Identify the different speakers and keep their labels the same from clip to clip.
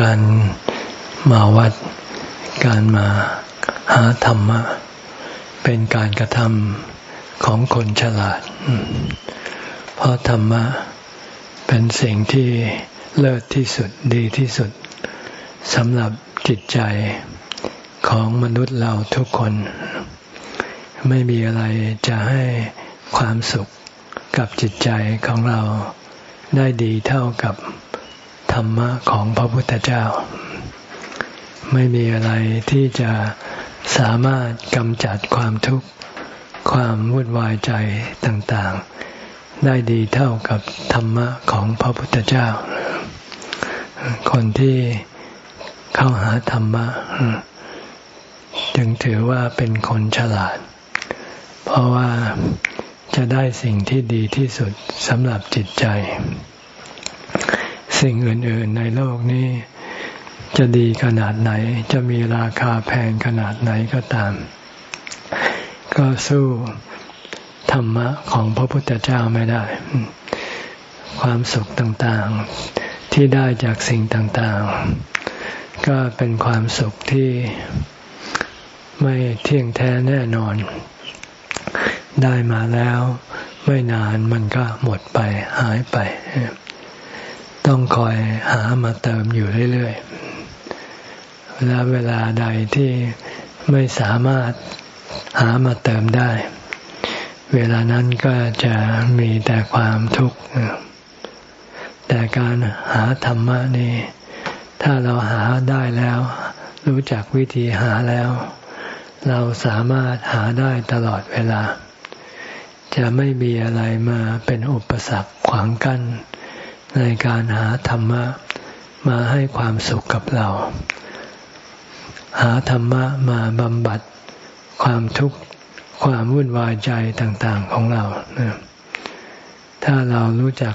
Speaker 1: การมาวัด การมาหาธรรมะ เป็นการกระทำของคนฉลาด เพราะธรรมะเป็นสิ่งที่เลิศที่สุดดีที่สุดสำหรับจิตใจของมนุษย์เราทุกคน ไม่มีอะไรจะให้ความสุขกับจิตใจของเราได้ดีเท่ากับ ธรรมะของพระพุทธเจ้า ไม่มีอะไรที่จะสามารถกำจัดความทุกข์ ความวุ่นวายใจต่างๆ ได้ดีเท่ากับธรรมะของพระพุทธเจ้า คนที่เข้าหาธรรมะ จึงถือว่าเป็นคนฉลาด เพราะว่าจะได้สิ่งที่ดีที่สุดสำหรับจิตใจ สิ่งอื่น ๆ ในโลกนี้ จะดีขนาดไหน จะมีราคาแพงขนาดไหนก็ตาม ก็สู้ธรรมะของพระพุทธเจ้าไม่ได้ ความสุขต่างๆที่ได้จากสิ่งต่างๆ ก็เป็นความสุขที่ไม่เที่ยงแท้แน่นอน ได้มาแล้วไม่นานมันก็หมดไปหายไป ต้องคอยหามาเติมอยู่เรื่อยๆเวลาเวลาใดที่ไม่สามารถหามาเติมได้ เวลานั้นก็จะมีแต่ความทุกข์แต่การหาธรรมะนี่ถ้าเราหาได้แล้ว รู้จักวิธีหาแล้ว เราสามารถหาได้ตลอดเวลา จะไม่มีอะไรมาเป็นอุปสรรคขวางกั้น ในการหาธรรมะมาให้ความสุขกับเรา หาธรรมะมาบำบัดความทุกข์ความวุ่นวายใจต่างๆของเราถ้าเรารู้จัก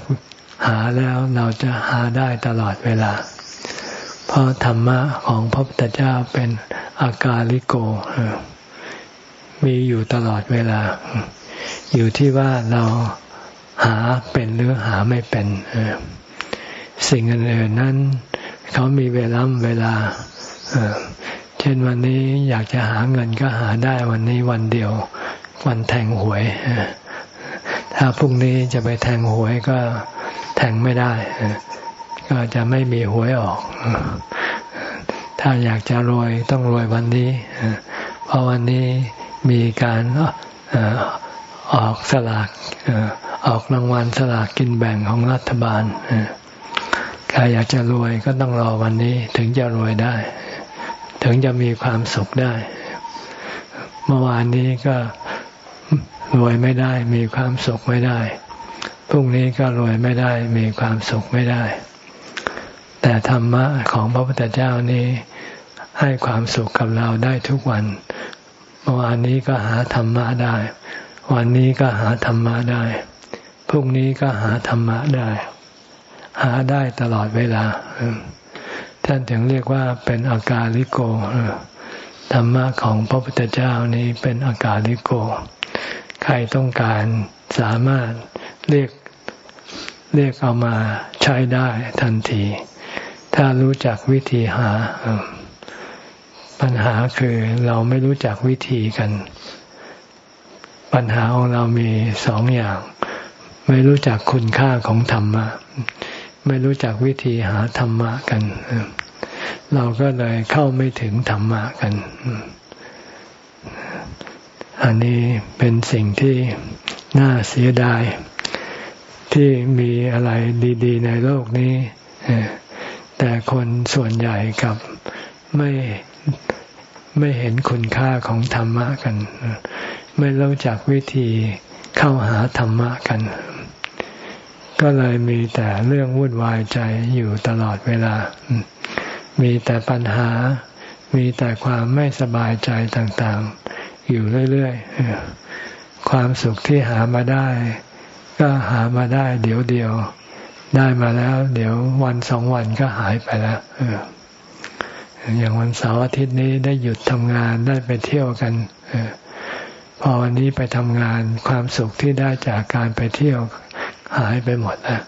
Speaker 1: หาแล้วเราจะหาได้ตลอดเวลา เพราะธรรมะของพระพุทธเจ้าเป็นอากาลิโก มีอยู่ตลอดเวลา อยู่ที่ว่าเรา หาเป็นหรือหาไม่เป็นสิ่งอื่นๆนั้น เขามีเวลาเวลาเช่นวันนี้อยากจะหาเงินก็หาได้วันนี้วันเดียว วันแทงหวยถ้าพรุ่งนี้จะไปแทงหวยก็แทงไม่ได้ก็จะไม่มีหวยออก ถ้าอยากจะรวยต้องรวยวันนี้ เพราะวันนี้มีการออกสลาก ออกรางวัลสลากกินแบ่งของรัฐบาลใครอยากจะรวยก็ต้องรอวันนี้ถึงจะรวยได้ ถึงจะมีความสุขได้ เมื่อวานนี้ก็รวยไม่ได้ มีความสุขไม่ได้พรุ่งนี้ก็รวยไม่ได้ มีความสุขไม่ได้ แต่ธรรมะของพระพุทธเจ้านี้ให้ความสุขกับเราได้ทุกวันเมื่อวานนี้ก็หาธรรมะได้ วันนี้ก็หาธรรมะได้ พรุ่งนี้ก็หาธรรมะได้ หาได้ตลอดเวลาท่านถึงเรียกว่าเป็นอากาลิโกธรรมะของพระพุทธเจ้านี้เป็นอากาลิโก ใครต้องการสามารถเรียกเรียกเอามาใช้ได้ทันที ถ้ารู้จักวิธีหา ปัญหาคือเราไม่รู้จักวิธีกัน ปัญหาของเรามีสองอย่าง ไม่รู้จักคุณค่าของธรรมะ ไม่รู้จักวิธีหาธรรมะกัน เราก็เลยเข้าไม่ถึงธรรมะกัน อันนี้เป็นสิ่งที่น่าเสียดาย ที่มีอะไรดีๆ ในโลกนี้ แต่คนส่วนใหญ่กับไม่ไม่เห็นคุณค่าของธรรมะกัน ไม่รู้จักวิธีเข้าหาธรรมะกัน ก็เลยมีแต่เรื่องวุ่นวายใจอยู่ตลอดเวลา มีแต่ปัญหา มีแต่ความไม่สบายใจต่างๆ อยู่เรื่อยๆ ความสุขที่หามาได้ ก็หามาได้เดี๋ยวเดียว ได้มาแล้ว เดี๋ยววันสองวันก็หายไปแล้วอย่างวันเสาร์อาทิตย์นี้ได้หยุดทำงานได้ไปเที่ยวกันพอวันนี้ไปทำงานความสุขที่ได้จากการไปเที่ยว หายไปหมดแล้ว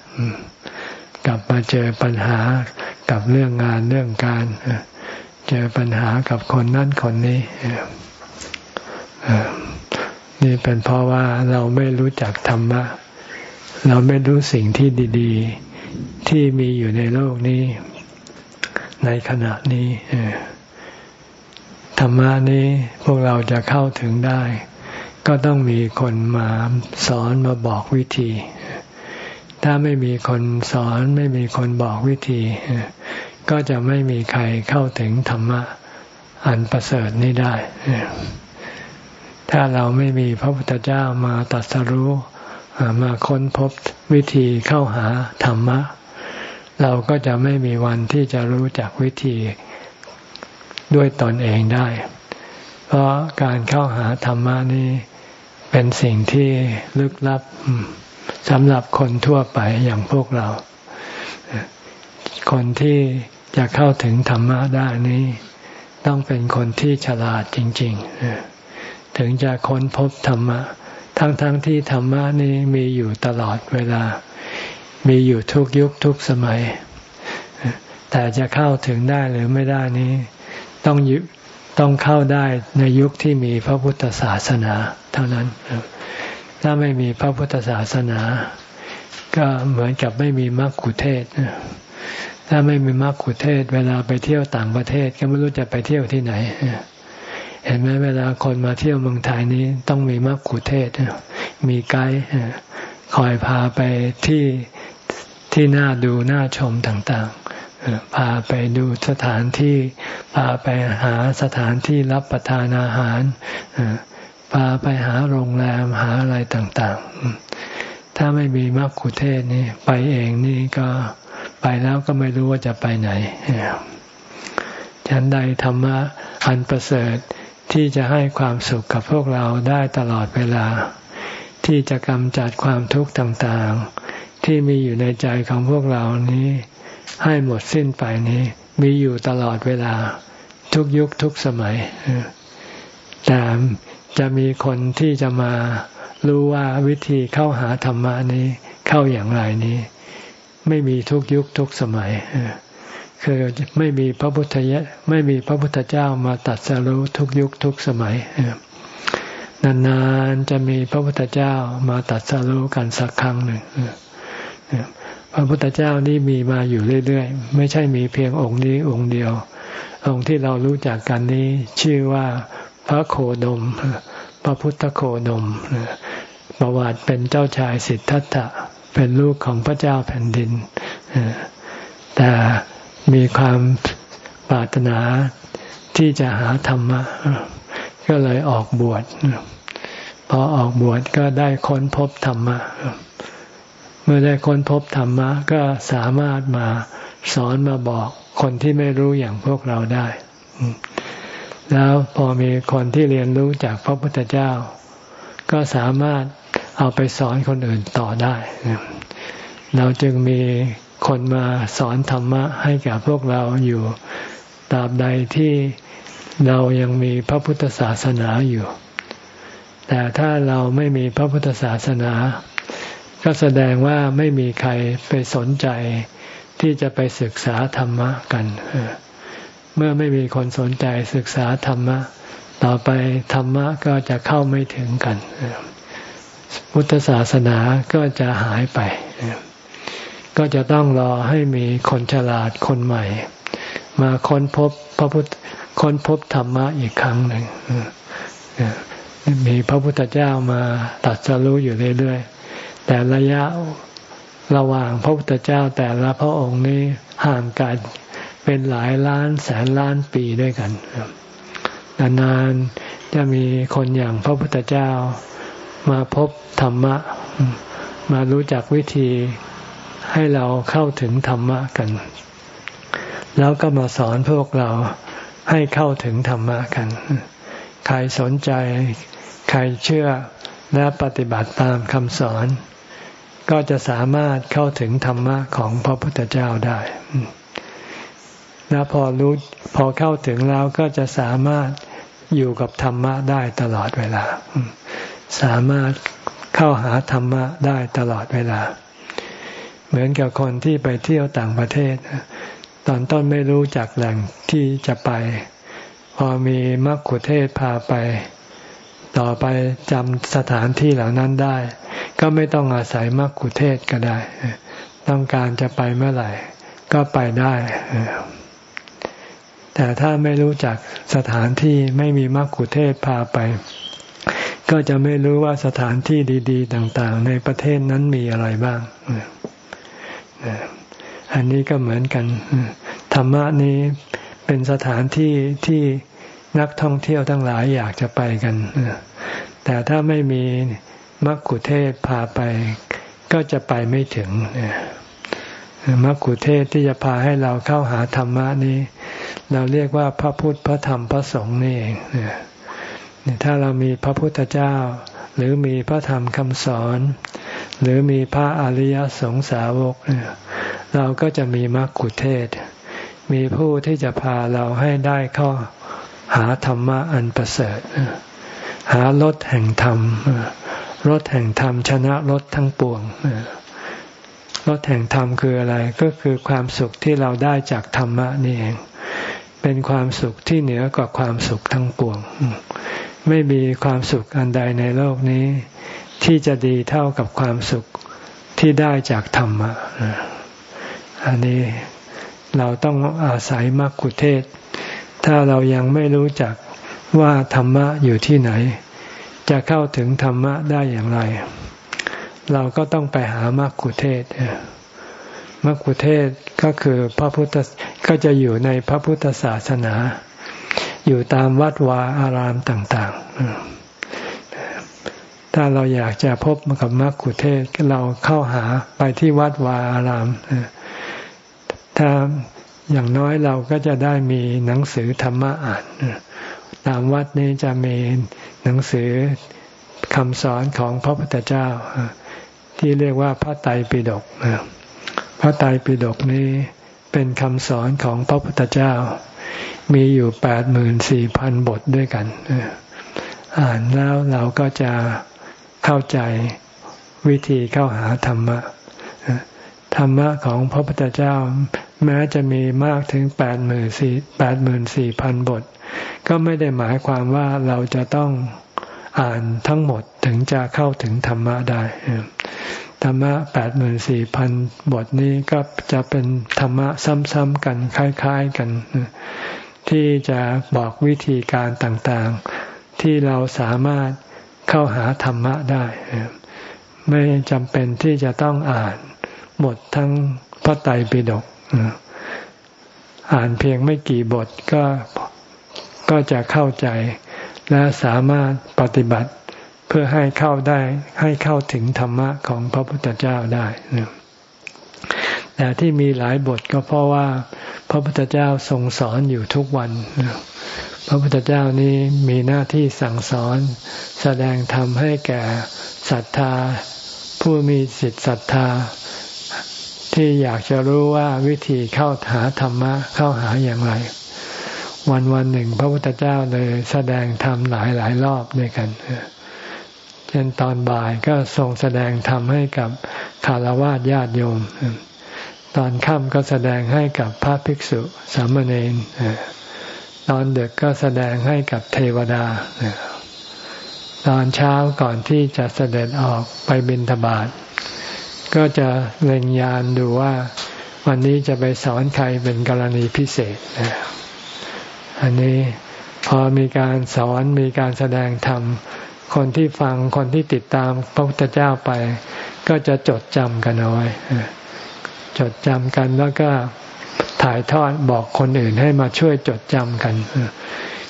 Speaker 1: กลับมาเจอปัญหากับเรื่องงานเรื่องการเจอปัญหากับคนนั้นคนนี้นี่เป็นเพราะว่าเราไม่รู้จักธรรมะ เราไม่รู้สิ่งที่ดี ๆ ที่มีอยู่ในโลกนี้ ในขณะนี้ธรรมะนี้พวกเราจะเข้าถึงได้ ก็ต้องมีคนมาสอนมาบอกวิธี ถ้าไม่มีคนสอนไม่มีคนบอกวิธี ก็จะไม่มีใครเข้าถึงธรรมะอันประเสริฐนี้ได้ ถ้าเราไม่มีพระพุทธเจ้ามาตัดสรู้มาค้นพบวิธีเข้าหาธรรมะ เราก็จะไม่มีวันที่จะรู้จักวิธีด้วยตนเองได้ เพราะการเข้าหาธรรมะนี้เป็นสิ่งที่ลึกลับ สำหรับคนทั่วไปอย่างพวกเรา คนที่จะเข้าถึงธรรมะได้นี้ ต้องเป็นคนที่ฉลาดจริง ๆ ถึงจะค้นพบธรรมะ ทั้งๆทที่ธรรมะนี้มีอยู่ตลอดเวลา มีอยู่ทุกยุคทุกสมัย แต่จะเข้าถึงได้หรือไม่ได้นี้ ต้องยุต้องเข้าได้ในยุคที่มีพระพุทธศาสนาเท่านั้น ถ้าไม่มีพระพุทธศาสนา ก็เหมือนกับไม่มีมรรคุเทศถ้าไม่มีมรรคุเทศ เวลาไปเที่ยวต่างประเทศ ก็ไม่รู้จะไปเที่ยวที่ไหนเห็นไหมเวลาคนมาเที่ยวเมืองไทยนี้ต้องมีมักคุเทศมีไกด์คอยพาไปที่ที่น่าดูน่าชมต่างๆพาไปดูสถานที่พาไปหาสถานที่รับประทานอาหาร พาไปหาโรงแรมหาอะไรต่างๆ ถ้าไม่มีมักคุเทศนี่ไปเองนี่ก็ไปแล้วก็ไม่รู้ว่าจะไปไหนฉันใดธรรมะอันประเสริฐที่จะให้ความสุขกับพวกเราได้ตลอดเวลา ที่จะกำจัดความทุกข์ต่างๆ ที่มีอยู่ในใจของพวกเรานี้ ให้หมดสิ้นไปนี้ มีอยู่ตลอดเวลา ทุกยุคทุกสมัยแต่ จะมีคนที่จะมารู้ว่าวิธีเข้าหาธรรมะนี้เข้าอย่างไรนี้ ไม่มีทุกยุคทุกสมัยคือไม่มีพระพุทธยะไม่มีพระพุทธเจ้ามาตัดสรู้ทุกยุคทุกสมัยนานๆจะมีพระพุทธเจ้ามาตัดสรู้กันสักครั้งหนึ่งพระพุทธเจ้านี่มีมาอยู่เรื่อยๆ ไม่ใช่มีเพียงองค์นี้องค์เดียว องค์ที่เรารู้จักกันนี้ ชื่อว่า พระโคดม พระพุทธโคดมประวัติเป็นเจ้าชายสิทธัตถะเป็นลูกของพระเจ้าแผ่นดิน แต่มีความปรารถนาที่จะหาธรรมะ ก็เลยออกบวชพอออกบวชก็ได้ค้นพบธรรมะ เมื่อได้ค้นพบธรรมะ ก็สามารถมาสอนมาบอกคนที่ไม่รู้อย่างพวกเราได้ แล้วพอมีคนที่เรียนรู้จากพระพุทธเจ้า ก็สามารถเอาไปสอนคนอื่นต่อได้ เราจึงมีคนมาสอนธรรมะให้กับพวกเราอยู่ตราบใดที่เรายังมีพระพุทธศาสนาอยู่ แต่ถ้าเราไม่มีพระพุทธศาสนา ก็แสดงว่าไม่มีใครไปสนใจที่จะไปศึกษาธรรมะกันเเมื่อไม่มีคนสนใจศึกษาธรรมะ ต่อไปธรรมะก็จะเข้าไม่ถึงกันพุทธศาสนาก็จะหายไป ก็จะต้องรอให้มีคนฉลาดคนใหม่ มาค้นพบพระพุทธค้นพบธรรมะอีกครั้งหนึ่งมีพระพุทธเจ้ามาตัดสรู้อยู่เรื่อยๆ แต่ระยะระหว่างพระพุทธเจ้าแต่ละพระองค์นี้ห่างกัน เป็นหลายล้านแสนล้านปีด้วยกันนานๆจะมีคนอย่างพระพุทธเจ้ามาพบธรรมะ มารู้จักวิธีให้เราเข้าถึงธรรมะกัน แล้วก็มาสอนพวกเราให้เข้าถึงธรรมะกัน ใครสนใจ ใครเชื่อและปฏิบัติตามคำสอน ก็จะสามารถเข้าถึงธรรมะของพระพุทธเจ้าได้ แล้วพอรู้พอเข้าถึงแล้วก็จะสามารถอยู่กับธรรมะได้ตลอดเวลา สามารถเข้าหาธรรมะได้ตลอดเวลา เหมือนกับคนที่ไปเที่ยวต่างประเทศ ตอนต้นไม่รู้จักแหล่งที่จะไป พอมีมรรคุเทศพาไป ต่อไปจำสถานที่เหล่านั้นได้ ก็ไม่ต้องอาศัยมรรคุเทศก็ได้ ต้องการจะไปเมื่อไหร่ ก็ไปได้ แต่ถ้าไม่รู้จักสถานที่ไม่มีมรรคุเทศพาไป ก็จะไม่รู้ว่าสถานที่ดี ๆ ต่าง ๆ ในประเทศนั้นมีอะไรบ้าง อันนี้ก็เหมือนกัน ธรรมะนี้เป็นสถานที่ที่นักท่องเที่ยวทั้งหลายอยากจะไปกัน แต่ถ้าไม่มีมักคุเทศพาไป ก็จะไปไม่ถึงมักคุเทศที่จะพาให้เราเข้าหาธรรมะนี้ เราเรียกว่าพระพุทธพระธรรมพระสงฆ์นี่เองถ้าเรามีพระพุทธเจ้า หรือมีพระธรรมคำสอน หรือมีพระอริยสงสาวก เราก็จะมีมรรคุเทศ มีผู้ที่จะพาเราให้ได้เข้าหาธรรมะอันประเสริฐ หารถแห่งธรรมรถแห่งธรรมชนะรถทั้งปวงรถแห่งธรรมคืออะไรก็คือความสุขที่เราได้จากธรรมะนี่เอง เป็นความสุขที่เหนือกว่าความสุขทั้งปวง ไม่มีความสุขอันใดในโลกนี้ ที่จะดีเท่ากับความสุขที่ได้จากธรรมะอันนี้เราต้องอาศัยมรรคุเทศ ถ้าเรายังไม่รู้จักว่าธรรมะอยู่ที่ไหน จะเข้าถึงธรรมะได้อย่างไร เราก็ต้องไปหามรรคุเทศ มรรคุเทศก็คือพระพุทธก็จะอยู่ในพระพุทธศาสนา อยู่ตามวัดวาอารามต่างๆ ถ้าเราอยากจะพบกับมรรคุเทศเราเข้าหาไปที่วัดวาอาราม ถ้าอย่างน้อยเราก็จะได้มีหนังสือธรรมะอ่านตามวัดนี้จะมีหนังสือคำสอนของพระพุทธเจ้าที่เรียกว่าพระไตรปิฎก พระไตรปิฎกนี้เป็นคำสอนของพระพุทธเจ้า มีอยู่แปดหมื่นสี่พันบทด้วยกัน อ่านแล้วเราก็จะเข้าใจวิธีเข้าหาธรรมะ ธรรมะของพระพุทธเจ้า แม้จะมีมากถึงแปดหมื่นสี่แปดหมื่นสี่พันบท ก็ไม่ได้หมายความว่าเราจะต้องอ่านทั้งหมดถึงจะเข้าถึงธรรมะได้ ธรรมะแปดหมื่นสี่พันบทนี้ก็จะเป็นธรรมะซ้ำๆกันคล้ายๆกัน ที่จะบอกวิธีการต่างๆ ที่เราสามารถเข้าหาธรรมะได้ ไม่จำเป็นที่จะต้องอ่านหมดทั้งพระไตรปิฎกอ่านเพียงไม่กี่บทก็ก็จะเข้าใจและสามารถปฏิบัติ เพื่อให้เข้าได้ให้เข้าถึงธรรมะของพระพุทธเจ้าได้แต่ที่มีหลายบทก็เพราะว่า พระพุทธเจ้าทรงสอนอยู่ทุกวันพระพุทธเจ้านี้มีหน้าที่สั่งสอน แสดงธรรมให้แก่ศรัทธา ผู้มีสิทธิศรัทธา ที่อยากจะรู้ว่าวิธีเข้าหาธรรมะเข้าหาอย่างไร วันวันหนึ่ง พระพุทธเจ้าเลยแสดงธรรมหลายหลายรอบด้วยกันเช่นตอนบ่ายก็ทรงแสดงธรรมให้กับคารวะญาติโยม ตอนค่ำก็แสดงให้กับพระภิกษุสามเณรตอนเดึกก็แสดงให้กับเทวดา ตอนเช้าก่อนที่จะเสด็จออกไปบิณฑบาตก็จะเล็งยานดูว่าวันนี้จะไปสอนใครเป็นกรณีพิเศษ อันนี้พอมีการสอนมีการแสดงธรรม คนที่ฟังคนที่ติดตามพระพุทธเจ้าไป ก็จะจดจำกันเอาไว้จดจำกันแล้วก็ถ่ายทอดบอกคนอื่นให้มาช่วยจดจำกัน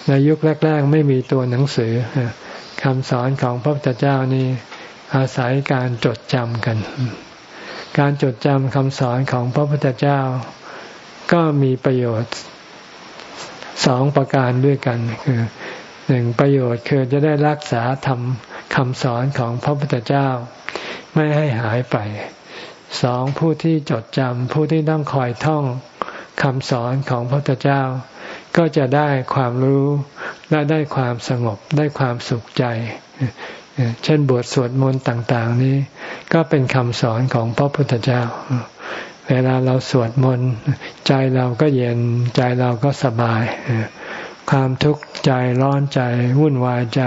Speaker 1: ในยุคแรก ๆ ไม่มีตัวหนังสือคำสอนของพระพุทธเจ้านี่อาศัยการจดจำกัน การจดจำคำสอนของพระพุทธเจ้า ก็มีประโยชน์สองประการด้วยกันคือ หนึ่งประโยชน์คือจะได้รักษาทำคำสอนของพระพุทธเจ้า ไม่ให้หายไปสองผู้ที่จดจำผู้ที่ต้องคอยท่องคำสอนของพระพุทธเจ้า ก็จะได้ความรู้และได้ความสงบได้ความสุขใจ เช่นบทสวดมนต์ต่าง ๆ นี้ ก็เป็นคำสอนของพระพุทธเจ้า เวเวลาเราสวดมนต์ใจเราก็เย็นใจเราก็สบาย ความทุกข์ใจร้อนใจวุ่นวายใจ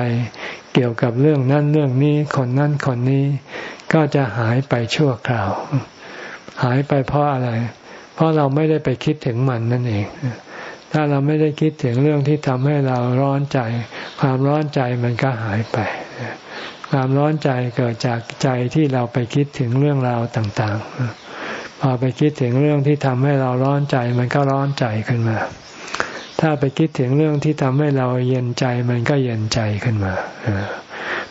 Speaker 1: เกี่ยวกับเรื่องนั้นเรื่องนี้คนนั้นคนนี้ ก็จะหายไปชั่วคราว หายไปเพราะอะไร เพราะเราไม่ได้ไปคิดถึงมันนั่นเอง ถ้าเราไม่ได้คิดถึงเรื่องที่ทำให้เราร้อนใจ ความร้อนใจมันก็หายไป ความร้อนใจเกิดจากใจที่เราไปคิดถึงเรื่องราวต่าง ๆ พอไปคิดถึงเรื่องที่ทำให้เราร้อนใจ มันก็ร้อนใจขึ้นมา ถ้าไปคิดถึงเรื่องที่ทำให้เราเย็นใจมันก็เย็นใจขึ้นมา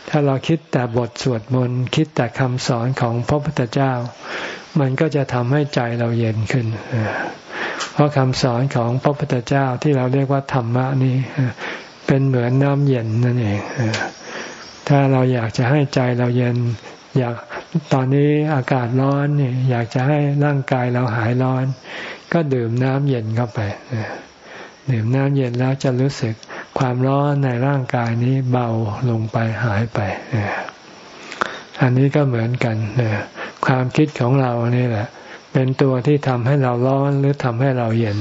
Speaker 1: ถ้าเราคิดแต่บทสวดมนต์คิดแต่คำสอนของพระพุทธเจ้า มันก็จะทำให้ใจเราเย็นขึ้น เพราะคำสอนของพระพุทธเจ้าที่เราเรียกว่าธรรมะนี้เป็นเหมือนน้ำเย็นนั่นเอง ถ้าเราอยากจะให้ใจเราเย็น อยากตอนนี้อากาศร้อนเนี่ยอยากจะให้ร่างกายเราหายร้อน ก็ดื่มน้ำเย็นเข้าไป ดื่มน้ำเย็นแล้วจะรู้สึกความร้อนในร่างกายนี้เบาลงไปหายไป อันนี้ก็เหมือนกันความคิดของเรานี่แหละ เป็นตัวที่ทำให้เราร้อนหรือทำให้เราเย็น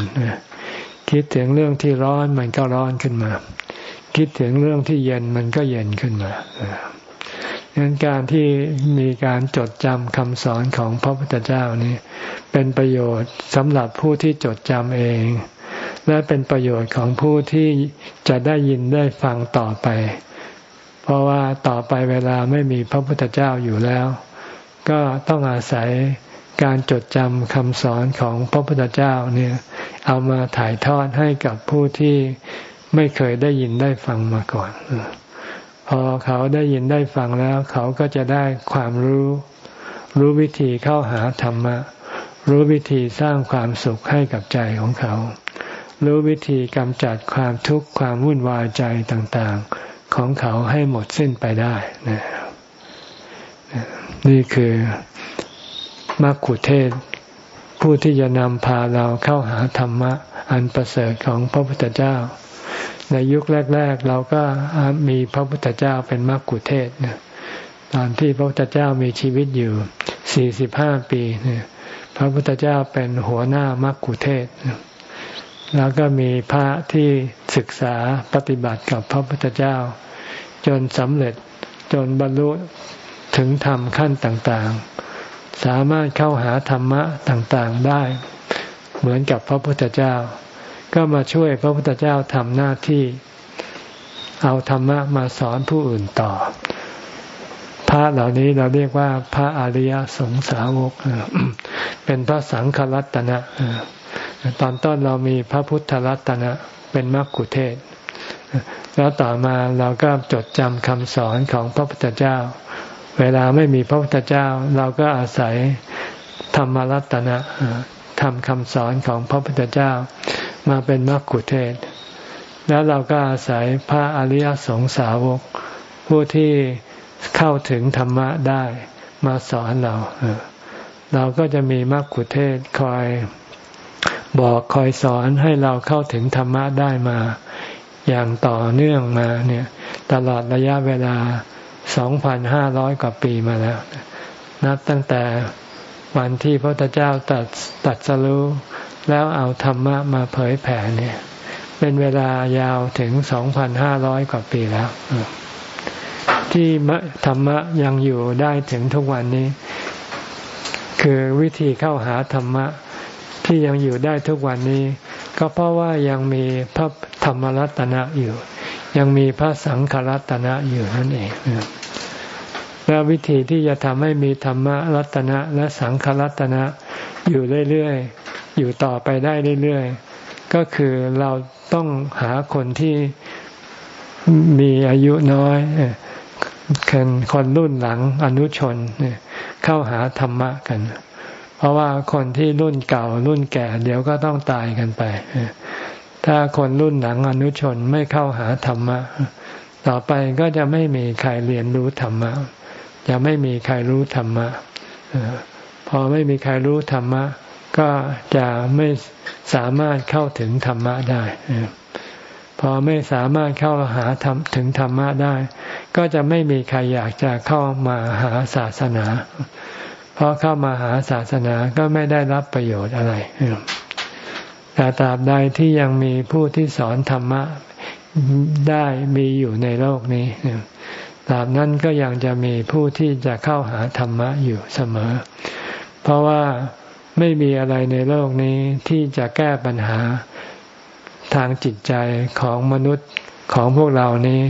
Speaker 1: คิดถึงเรื่องที่ร้อนมันก็ร้อนขึ้นมา คิดถึงเรื่องที่เย็นมันก็เย็นขึ้นมาดังนั้นการที่มีการจดจำคำสอนของพระพุทธเจ้านี่เป็นประโยชน์สำหรับผู้ที่จดจำเอง และเป็นประโยชน์ของผู้ที่จะได้ยินได้ฟังต่อไป เพราะว่าต่อไปเวลาไม่มีพระพุทธเจ้าอยู่แล้ว ก็ต้องอาศัยการจดจำคำสอนของพระพุทธเจ้าเนี่ยเอามาถ่ายทอดให้กับผู้ที่ไม่เคยได้ยินได้ฟังมาก่อน พอเขาได้ยินได้ฟังแล้ว เขาก็จะได้ความรู้ รู้วิธีเข้าหาธรรมะ รู้วิธีสร้างความสุขให้กับใจของเขา รู้วิธีกำจัดความทุกข์ความวุ่นวายใจต่างๆ ของเขาให้หมดสิ้นไปได้นะนี่คือมรรคุเทศ ผู้ที่จะนำพาเราเข้าหาธรรมะ อันประเสริฐของพระพุทธเจ้า ในยุคแรก ๆ เราก็มีพระพุทธเจ้าเป็นมรรคุเทศนะตอนที่พระพุทธเจ้ามีชีวิตอยู่สี่สิบห้าปี พระพุทธเจ้าเป็นหัวหน้ามรรคุเทศ แล้วก็มีพระที่ศึกษาปฏิบัติกับพระพุทธเจ้า จนสำเร็จจนบรรลุถึงธรรมขั้นต่างๆ สามารถเข้าหาธรรมะต่างๆได้ เหมือนกับพระพุทธเจ้า ก็มาช่วยพระพุทธเจ้าทำหน้าที่ เอาธรรมะมาสอนผู้อื่นต่อ พระเหล่านี้เราเรียกว่าพระอริยสงสาวกเป็นพระสังฆรัตนะ ตอนต้นเรามีพระพุทธรัตนะเป็นมรรคุเทศ แล้วต่อมาเราก็จดจำคำสอนของพระพุทธเจ้า เวลาไม่มีพระพุทธเจ้า เราก็อาศัยธรรมรัตนะทำคำสอนของพระพุทธเจ้า มาเป็นมรรคุเทศ แล้วเราก็อาศัยพระอริยสงสาวก ผู้ที่เข้าถึงธรรมะได้มาสอนเรา เราก็จะมีมรรคุเทศคอย บอกคอยสอนให้เราเข้าถึงธรรมะได้มา อย่างต่อเนื่องมาเนี่ยตลอดระยะเวลา 2,500 กว่าปีมาแล้ว นับตั้งแต่วันที่พระพุทธเจ้าตัดตัดสรู้แล้วเอาธรรมะมาเผยแผ่เนี่ยเป็นเวลายาวถึง 2,500 กว่าปีแล้ว ที่ธรรมะยังอยู่ได้ถึงทุกวันนี้ คือวิธีเข้าหาธรรมะ ที่ยังอยู่ได้ทุกวันนี้ ก็เพราะว่ายังมีพระธรรมรัตนะอยู่ ยังมีพระสังฆรัตนะอยู่นั่นเองและวิธีที่จะทำให้มีธรรมรัตนะและสังฆรัตนะอยู่เรื่อยๆ อยู่ต่อไปได้เรื่อยๆ ก็คือเราต้องหาคนที่มีอายุน้อยคนคนรุ่นหลังอนุชนเข้าหาธรรมะกัน เพราะว่าคนที่รุ่นเก่ารุ่นแก่ เดี๋ยวก็ต้องตายกันไป ถ้าคนรุ่นหลังอนุชนไม่เข้าหาธรรมะ ต่อไปก็จะไม่มีใครเรียนรู้ธรรมะ จะไม่มีใครรู้ธรรมะพอไม่มีใครรู้ธรรมะ ก็จะไม่สามารถเข้าถึงธรรมะได้พอไม่สามารถเข้าหาธรรมถึงธรรมะได้ ก็จะไม่มีใครอยากจะเข้ามาหาศาสนา ราะเข้ามาหาศาสนาก็ไม่ได้รับประโยชน์อะไรแต่ตราบใดที่ยังมีผู้ที่สอนธรรมะได้มีอยู่ในโลกนี้ตราบนั้นก็ยังจะมีผู้ที่จะเข้าหาธรรมะอยู่เสมอ เพราะว่าไม่มีอะไรในโลกนี้ที่จะแก้ปัญหาทางจิตใจของมนุษย์ของพวกเรานี้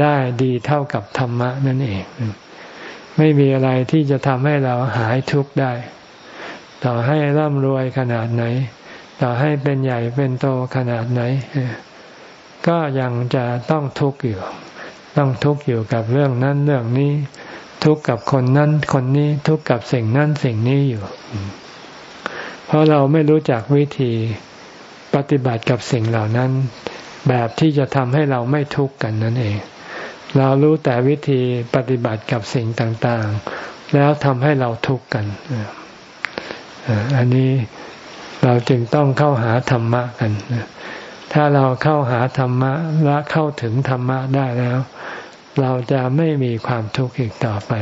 Speaker 1: ได้ดีเท่ากับธรรมะนั่นเอง ไม่มีอะไรที่จะทำให้เราหายทุกข์ได้ ต่อให้ร่ำรวยขนาดไหน ต่อให้เป็นใหญ่เป็นโตขนาดไหน ก็ยังจะต้องทุกข์อยู่ ต้องทุกข์อยู่กับเรื่องนั้นเรื่องนี้ ทุกข์กับคนนั้นคนนี้ทุกข์กับสิ่งนั้นสิ่งนี้อยู่ เพราะเราไม่รู้จักวิธีปฏิบัติกับสิ่งเหล่านั้น แบบที่จะทำให้เราไม่ทุกข์กันนั่นเอง เรารู้แต่วิธีปฏิบัติกับสิ่งต่างๆ แล้วทำให้เราทุกข์กัน อันนี้เราจึงต้องเข้าหาธรรมะกัน ถ้าเราเข้าหาธรรมะและเข้าถึงธรรมะได้แล้ว เราจะไม่มีความทุกข์อีกต่อไป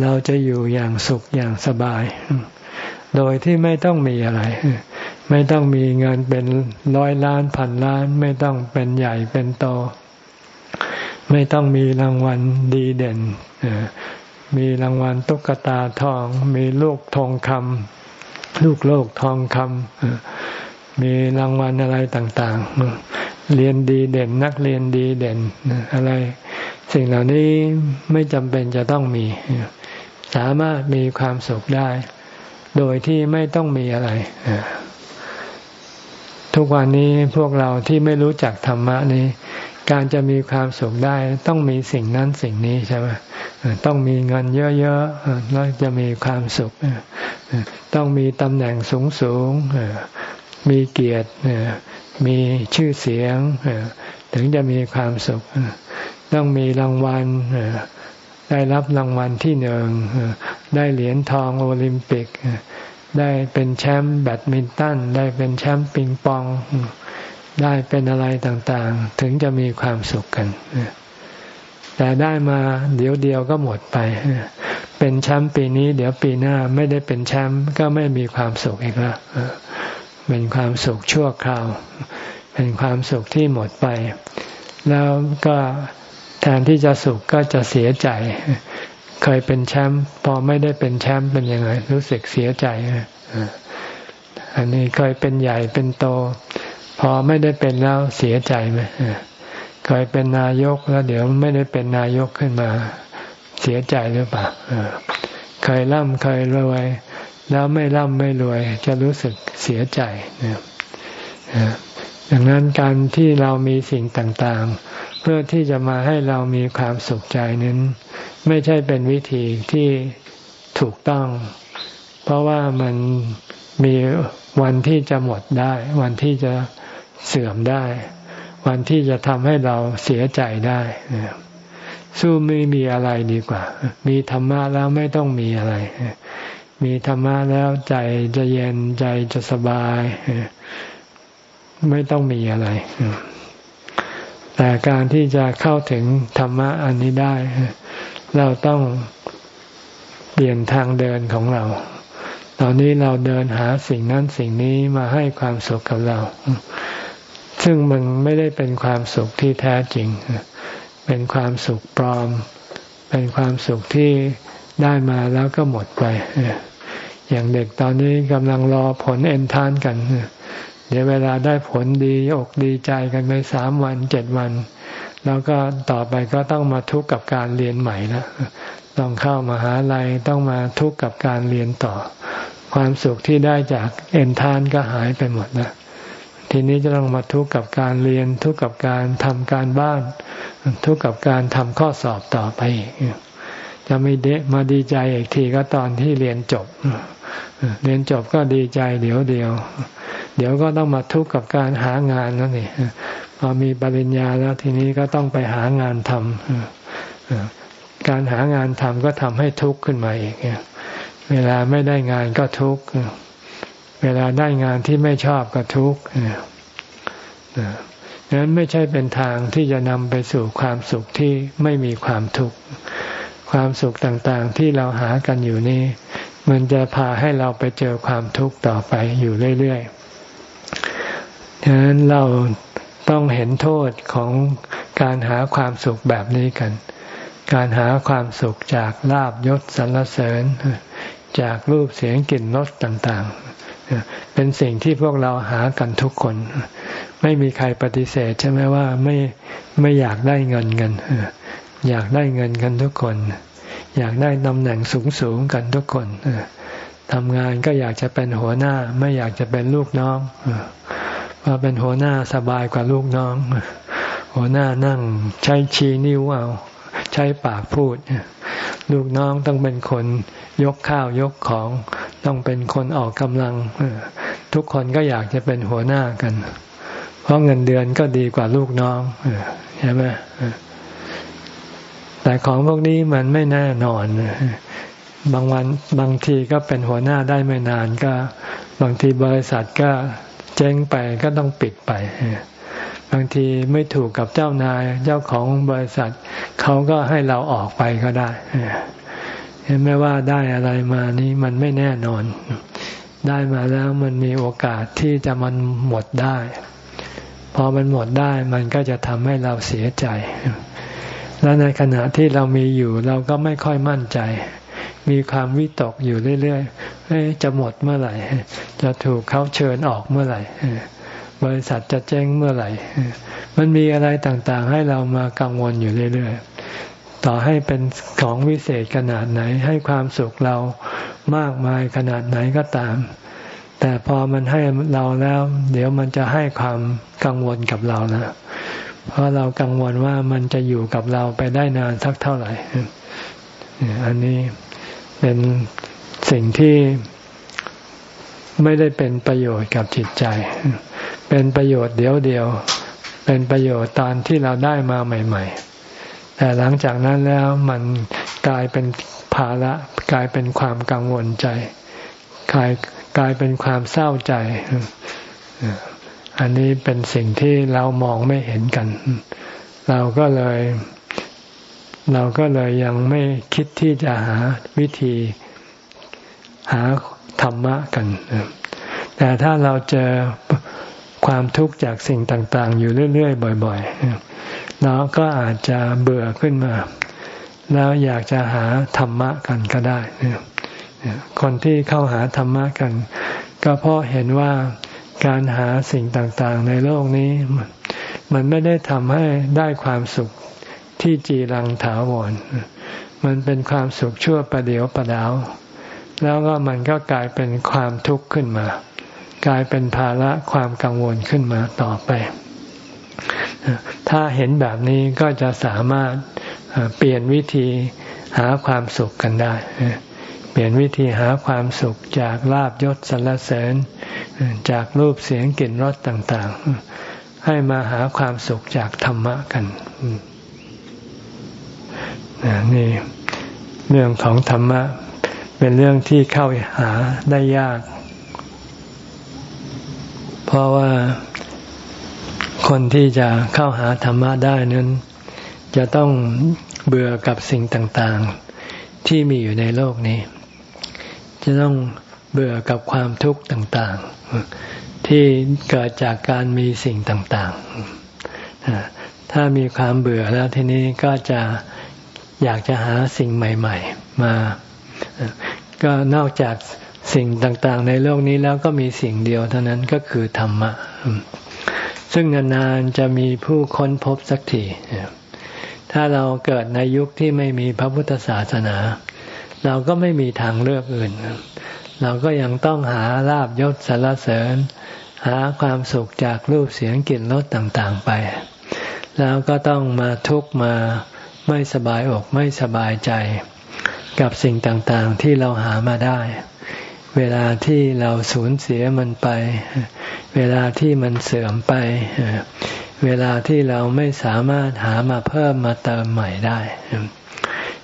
Speaker 1: เราจะอยู่อย่างสุขอย่างสบาย โดยที่ไม่ต้องมีอะไร ไม่ต้องมีเงินเป็นร้อยล้านพันล้าน ไม่ต้องเป็นใหญ่เป็นโต ไม่ต้องมีรางวัลดีเด่น มีรางวัลตุ๊กตาทอง มีลูกทองคำลูกโลกทองคำมีรางวัลอะไรต่างๆ เรียนดีเด่น นักเรียนดีเด่นอะไร สิ่งเหล่านี้ไม่จำเป็นจะต้องมี สามารถมีความสุขได้ โดยที่ไม่ต้องมีอะไรทุกวันนี้พวกเราที่ไม่รู้จักธรรมะนี้ การจะมีความสุขได้ต้องมีสิ่งนั้นสิ่งนี้ใช่ไหมต้องมีเงินเยอะๆแล้วจะมีความสุข ต้องมีตำแหน่งสูงๆมีเกียรติมีชื่อเสียงถึงจะมีความสุข ต้องมีรางวัลได้รับรางวัลที่หนึ่งได้เหรียญทองโอลิมปิก ได้เป็นแชมป์แบดมินตันได้เป็นแชมป์ปิงปอง ได้เป็นอะไรต่างๆ ถึงจะมีความสุขกันแต่ได้มาเดี๋ยวเดียวก็หมดไป เป็นแชมป์ปีนี้ เดี๋ยวปีหน้าไม่ได้เป็นแชมป์ก็ไม่มีความสุขอีกแล้วเป็นความสุขชั่วคราว เป็นความสุขที่หมดไป แล้วก็แทนที่จะสุขก็จะเสียใจ เคยเป็นแชมป์พอไม่ได้เป็นแชมป์เป็นยังไง รู้สึกเสียใจอันนี้เคยเป็นใหญ่เป็นโต พอไม่ได้เป็นแล้วเสียใจไหมเคยเป็นนายกแล้ว เดี๋ยวไม่ได้เป็นนายกขึ้นมา เสียใจหรือเปล่าเคยร่ำเคยรวย แล้วไม่ร่ำไม่รวย จะรู้สึกเสียใจดังนั้นการที่เรามีสิ่งต่างๆ เพื่อที่จะมาให้เรามีความสุขใจนั้น ไม่ใช่เป็นวิธีที่ถูกต้อง เพราะว่ามันมีวันที่จะหมดได้ วันที่จะ เสื่อมได้ วันที่จะทำให้เราเสียใจได้สู้ไม่มีอะไรดีกว่า มีธรรมะแล้วไม่ต้องมีอะไร มีธรรมะแล้วใจจะเย็นใจจะสบาย ไม่ต้องมีอะไร แต่การที่จะเข้าถึงธรรมะอันนี้ได้ เราต้องเปลี่ยนทางเดินของเรา ตอนนี้เราเดินหาสิ่งนั้นสิ่งนี้มาให้ความสุขกับเรา ซึ่งมันไม่ได้เป็นความสุขที่แท้จริง เป็นความสุขปลอม เป็นความสุขที่ได้มาแล้วก็หมดไป อย่างเด็กตอนนี้กำลังรอผลเอ็นทานกัน เดี๋ยวเวลาได้ผลดีอกดีใจกันไปสามวันเจ็ดวัน แล้วก็ต่อไปก็ต้องมาทุกข์กับการเรียนใหม่แล้วต้องเข้ามาหาลัยต้องมาทุกข์กับการเรียนต่อ ความสุขที่ได้จากเอ็นทานก็หายไปหมดนะ ทีนี้จะต้องมาทุกข์กับการเรียน ทุกข์กับการทำการบ้าน ทุกข์กับการทำข้อสอบต่อไปอีกจะไม่เดมาดีใจอีกทีก็ตอนที่เรียนจบ เรียนจบก็ดีใจเดี๋ยวเดียว เดี๋ยวก็ต้องมาทุกข์กับการหางานนั่นเองพอมีปริญญาแล้วทีนี้ก็ต้องไปหางานทำการหางานทำก็ทำให้ทุกข์ขึ้นมาอีกเวลาไม่ได้งานก็ทุกข์ เวลาได้งานที่ไม่ชอบก็ทุกข์นั้นไม่ใช่เป็นทางที่จะนำไปสู่ความสุขที่ไม่มีความทุกข์ ความสุขต่างๆที่เราหากันอยู่นี้ มันจะพาให้เราไปเจอความทุกข์ต่อไปอยู่เรื่อยๆฉะนั้นเราต้องเห็นโทษของการหาความสุขแบบนี้กัน การหาความสุขจากลาบยศสรรเสริญ จากรูปเสียงกลิ่นรสต่างๆ เป็นสิ่งที่พวกเราหากันทุกคน ไม่มีใครปฏิเสธใช่ไหมว่าไม่ไม่อยากได้เงินเงินอยากได้เงินกันทุกคน อยากได้ตำแหน่งสูงสูงกันทุกคนทำงานก็อยากจะเป็นหัวหน้า ไม่อยากจะเป็นลูกน้องเพราเป็นหัวหน้าสบายกว่าลูกน้อง หัวหน้านั่งใช้ชี้นิ้วเอาใช้ปากพูด ลูกน้องต้องเป็นคนยกข้าวยกของ ต้องเป็นคนออกกำลัง ทุกคนก็อยากจะเป็นหัวหน้ากัน เพราะเงินเดือนก็ดีกว่าลูกน้องใช่ไหมแต่ของพวกนี้มันไม่แน่นอนบางวันบางทีก็เป็นหัวหน้าได้ไม่นานก็ บางทีบริษัทก็เจ๊งไปก็ต้องปิดไป บางทีไม่ถูกกับเจ้านายเจ้าของบริษัท เขาก็ให้เราออกไปก็ได้ เห็นไหมว่าได้อะไรมานี้มันไม่แน่นอน ได้มาแล้วมันมีโอกาสที่จะมันหมดได้ พอมันหมดได้มันก็จะทำให้เราเสียใจ แล้วในขณะที่เรามีอยู่เราก็ไม่ค่อยมั่นใจ มีความวิตกอยู่เรื่อยๆจะหมดเมื่อไหร่ จะถูกเขาเชิญออกเมื่อไหร่บริษัทจะเจ๊งเมื่อไหร่ มันมีอะไรต่างๆ ให้เรามากังวลอยู่เรื่อยๆ ต่อให้เป็นของวิเศษขนาดไหน ให้ความสุขเรามากมายขนาดไหนก็ตาม แต่พอมันให้เราแล้ว เดี๋ยวมันจะให้ความกังวลกับเรานะเพราะเรากังวลว่ามันจะอยู่กับเราไปได้นานสักเท่าไหร่ อันนี้เป็นสิ่งที่ไม่ได้เป็นประโยชน์กับจิตใจ เป็นประโยชน์เดียวเดียว เป็นประโยชน์ตอนที่เราได้มาใหม่ ๆ แต่หลังจากนั้นแล้วมันกลายเป็นภาระกลายเป็นความกังวลใจ กลายกลายเป็นความเศร้าใจ อันนี้เป็นสิ่งที่เรามองไม่เห็นกัน เราก็เลย เราก็เลยยังไม่คิดที่จะหาวิธีหาธรรมะกัน แต่ถ้าเราเจอความทุกข์จากสิ่งต่าง ๆ อยู่เรื่อย ๆ บ่อย ๆ เราก็อาจจะเบื่อขึ้นมา แล้วอยากจะหาธรรมะกันก็ได้ คนที่เข้าหาธรรมะกัน ก็เพราะเห็นว่าการหาสิ่งต่างๆ ในโลกนี้ มันไม่ได้ทำให้ได้ความสุขที่จีรังถาวร มันเป็นความสุขชั่วประเดียวประดาว แล้วก็มันก็กลายเป็นความทุกข์ขึ้นมา กลายเป็นภาระความกังวลขึ้นมาต่อไป ถ้าเห็นแบบนี้ก็จะสามารถเปลี่ยนวิธีหาความสุขกันได้ เปลี่ยนวิธีหาความสุขจากลาบยศสรรเสริญ จากรูปเสียงกลิ่นรสต่าง ๆ ให้มาหาความสุขจากธรรมะกันนี่เรื่องของธรรมะ เป็นเรื่องที่เข้าหาได้ยาก เพราะว่า คนที่จะเข้าหาธรรมะได้นั้น จะต้องเบื่อกับสิ่งต่างๆ ที่มีอยู่ในโลกนี้ จะต้องเบื่อกับความทุกข์ต่างๆ ที่เกิดจากการมีสิ่งต่างๆ ถ้ามีความเบื่อแล้วทีนี้ก็จะอยากจะหาสิ่งใหม่ ๆ มา ก็นอกจากสิ่งต่างๆ ในโลกนี้แล้วก็มีสิ่งเดียวเท่านั้นก็คือธรรมะ ซึ่งนานๆจะมีผู้ค้นพบสักทีถ้าเราเกิดในยุคที่ไม่มีพระพุทธศาสนา เราก็ไม่มีทางเลือกอื่น เราก็ยังต้องหาลาบยศสารเสริญ หาความสุขจากรูปเสียงกลิ่นรสต่างๆไป แล้วก็ต้องมาทุกข์มาไม่สบายอกไม่สบายใจ กับสิ่งต่างๆที่เราหามาได้ เวลาที่เราสูญเสียมันไป เวลาที่มันเสื่อมไป เวลาที่เราไม่สามารถหามาเพิ่มมาเติมใหม่ได้